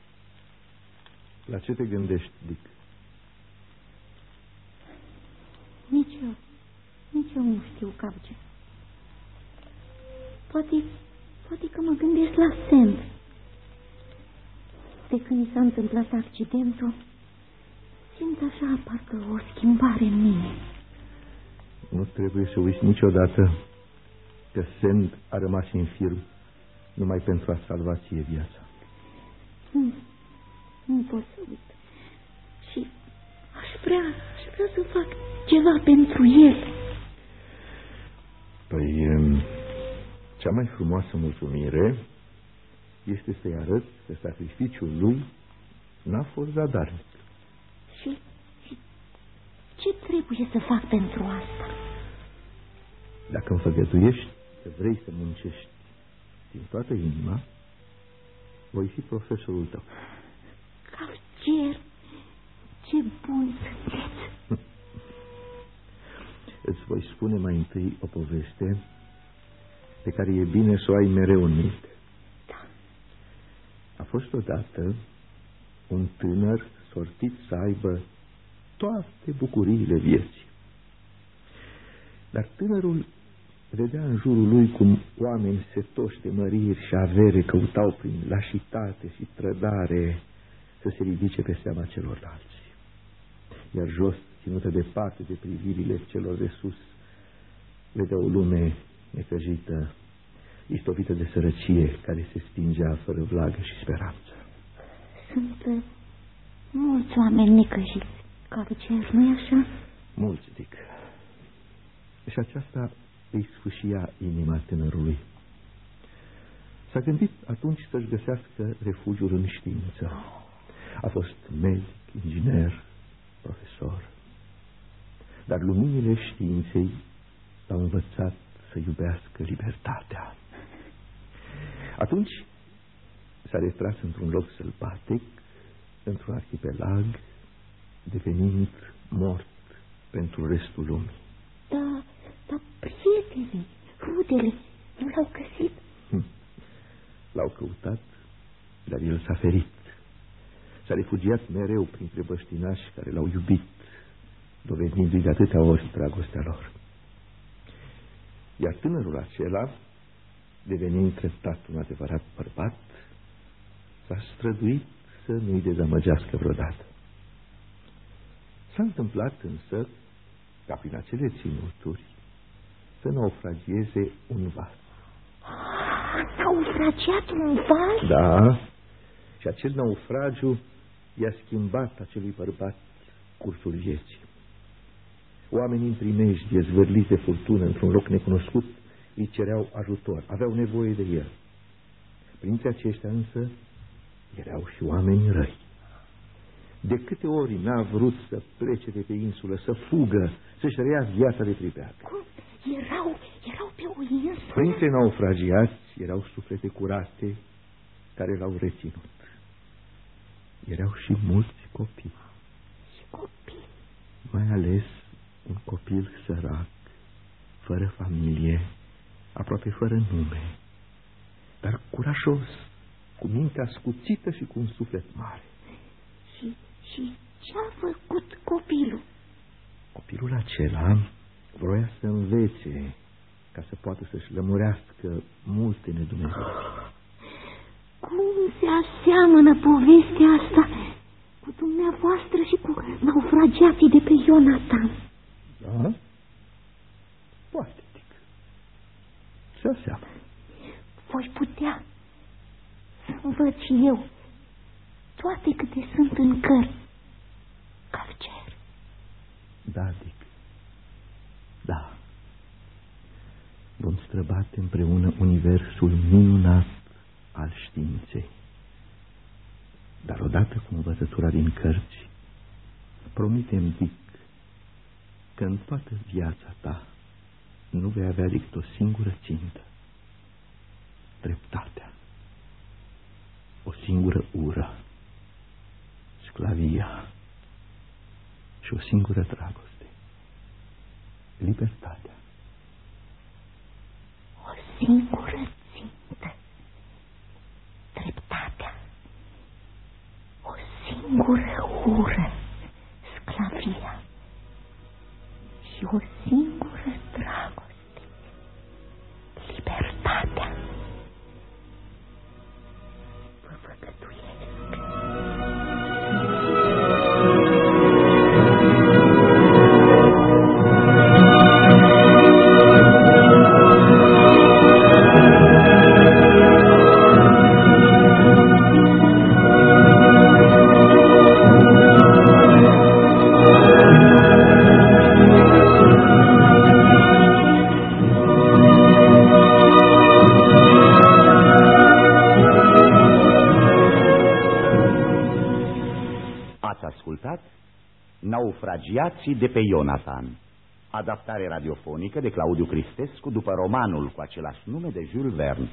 B: La ce te gândești, Dick?
G: Nici eu, nici eu nu știu, Capge. Poate, poate că mă gândesc la Sam. De când i s-a întâmplat accidentul, simt așa parcă o schimbare în mine.
E: Nu trebuie să uiți niciodată că Sand a rămas infirm numai pentru a salva ție viața.
G: Nu, nu pot să uit. Și aș vrea, aș vrea să fac ceva pentru el.
E: Păi, em, cea mai frumoasă mulțumire este să-i arăt că sacrificiul lui n-a fost zadarnic.
G: Și, și ce trebuie să fac pentru asta?
E: Dacă îmi făgăduiești că vrei să muncești din toată inima, voi fi profesorul tău.
G: Calcier, ce bun sunteți! [laughs]
E: Îți voi spune mai întâi o poveste pe care e bine să o ai mereu în minte.
G: Da.
E: A fost odată un tânăr sortit să aibă toate bucuriile vieții. Dar tânărul vedea în jurul lui cum oameni setoși de măriri și avere căutau prin lașitate și trădare să se ridice pe seama celorlalți. Iar jos, ținută departe de privirile celor de sus, vedea o lume necăjită, istopită de sărăcie, care se stingea fără vlagă și speranță.
G: Sunt uh, mulți oameni necăjiți, Calcier, nu-i așa?
E: Mulți, zic. Și aceasta îi sfâșia inima tânărului. S-a gândit atunci să-și găsească refugiul în știință. A fost medic, inginer, profesor. Dar luminile științei l-au învățat să iubească libertatea. Atunci s-a retras într-un loc sălbatic, într-un arhipelag, devenind mort pentru restul lumii.
G: Da, dar prietenii, rudele, nu l-au găsit? Hm.
E: L-au căutat, dar el s-a ferit. S-a refugiat mereu printre băștinași care l-au iubit, dovedindu-i de atâtea ori dragostea lor. Iar tânărul acela, devenind treptat un adevărat bărbat, s-a străduit să nu-i dezamăgească vreodată. S-a întâmplat însă ca prin acele ținuturi să naufragieze un vas.
G: A naufragiat un vas?
E: Da, și acel naufragiu i-a schimbat acelui bărbat cursul vieții. Oamenii în primejdie, zvârliți de furtună într-un loc necunoscut, îi cereau ajutor, aveau nevoie de el. Printre aceștia însă erau și oameni răi. De câte ori n-a vrut să plece de pe insulă, să fugă, să-și reia viața de tribeacă.
G: Cum? Erau, erau pe o insulă?
E: Printre naufragiați erau suflete curate care l-au reținut. Erau și mulți copii.
G: Și copii?
E: Mai ales un copil sărac, fără familie, aproape fără nume, dar curajos, cu mintea scuțită și cu un suflet mare.
G: Și, și ce-a făcut copilul?
E: Copilul acela vroia să învețe ca să poată să-și lămurească multe nedumeriți.
G: Cum se aseamănă povestea asta cu dumneavoastră și cu naufragiații de pe Ionatan?
E: Da? Poate, tic. Se aseamănă.
G: Voi putea să învăț și eu toate câte sunt în cărți, ca cer.
E: Da, Dick. Da. Vom străbate împreună universul minunat al științei. Dar odată cu învățătura din cărți, promitem, Dick, că în toată viața ta nu vei avea decât o singură țintă, dreptatea, o singură ură, sclavia și o singură dragoste, libertatea.
G: O singură țintă, dreptatea, o singură ură, sclavia și
A: Naufragiații de pe Ionatan. Adaptare radiofonică de Claudiu Cristescu după romanul cu același nume de Jules Verne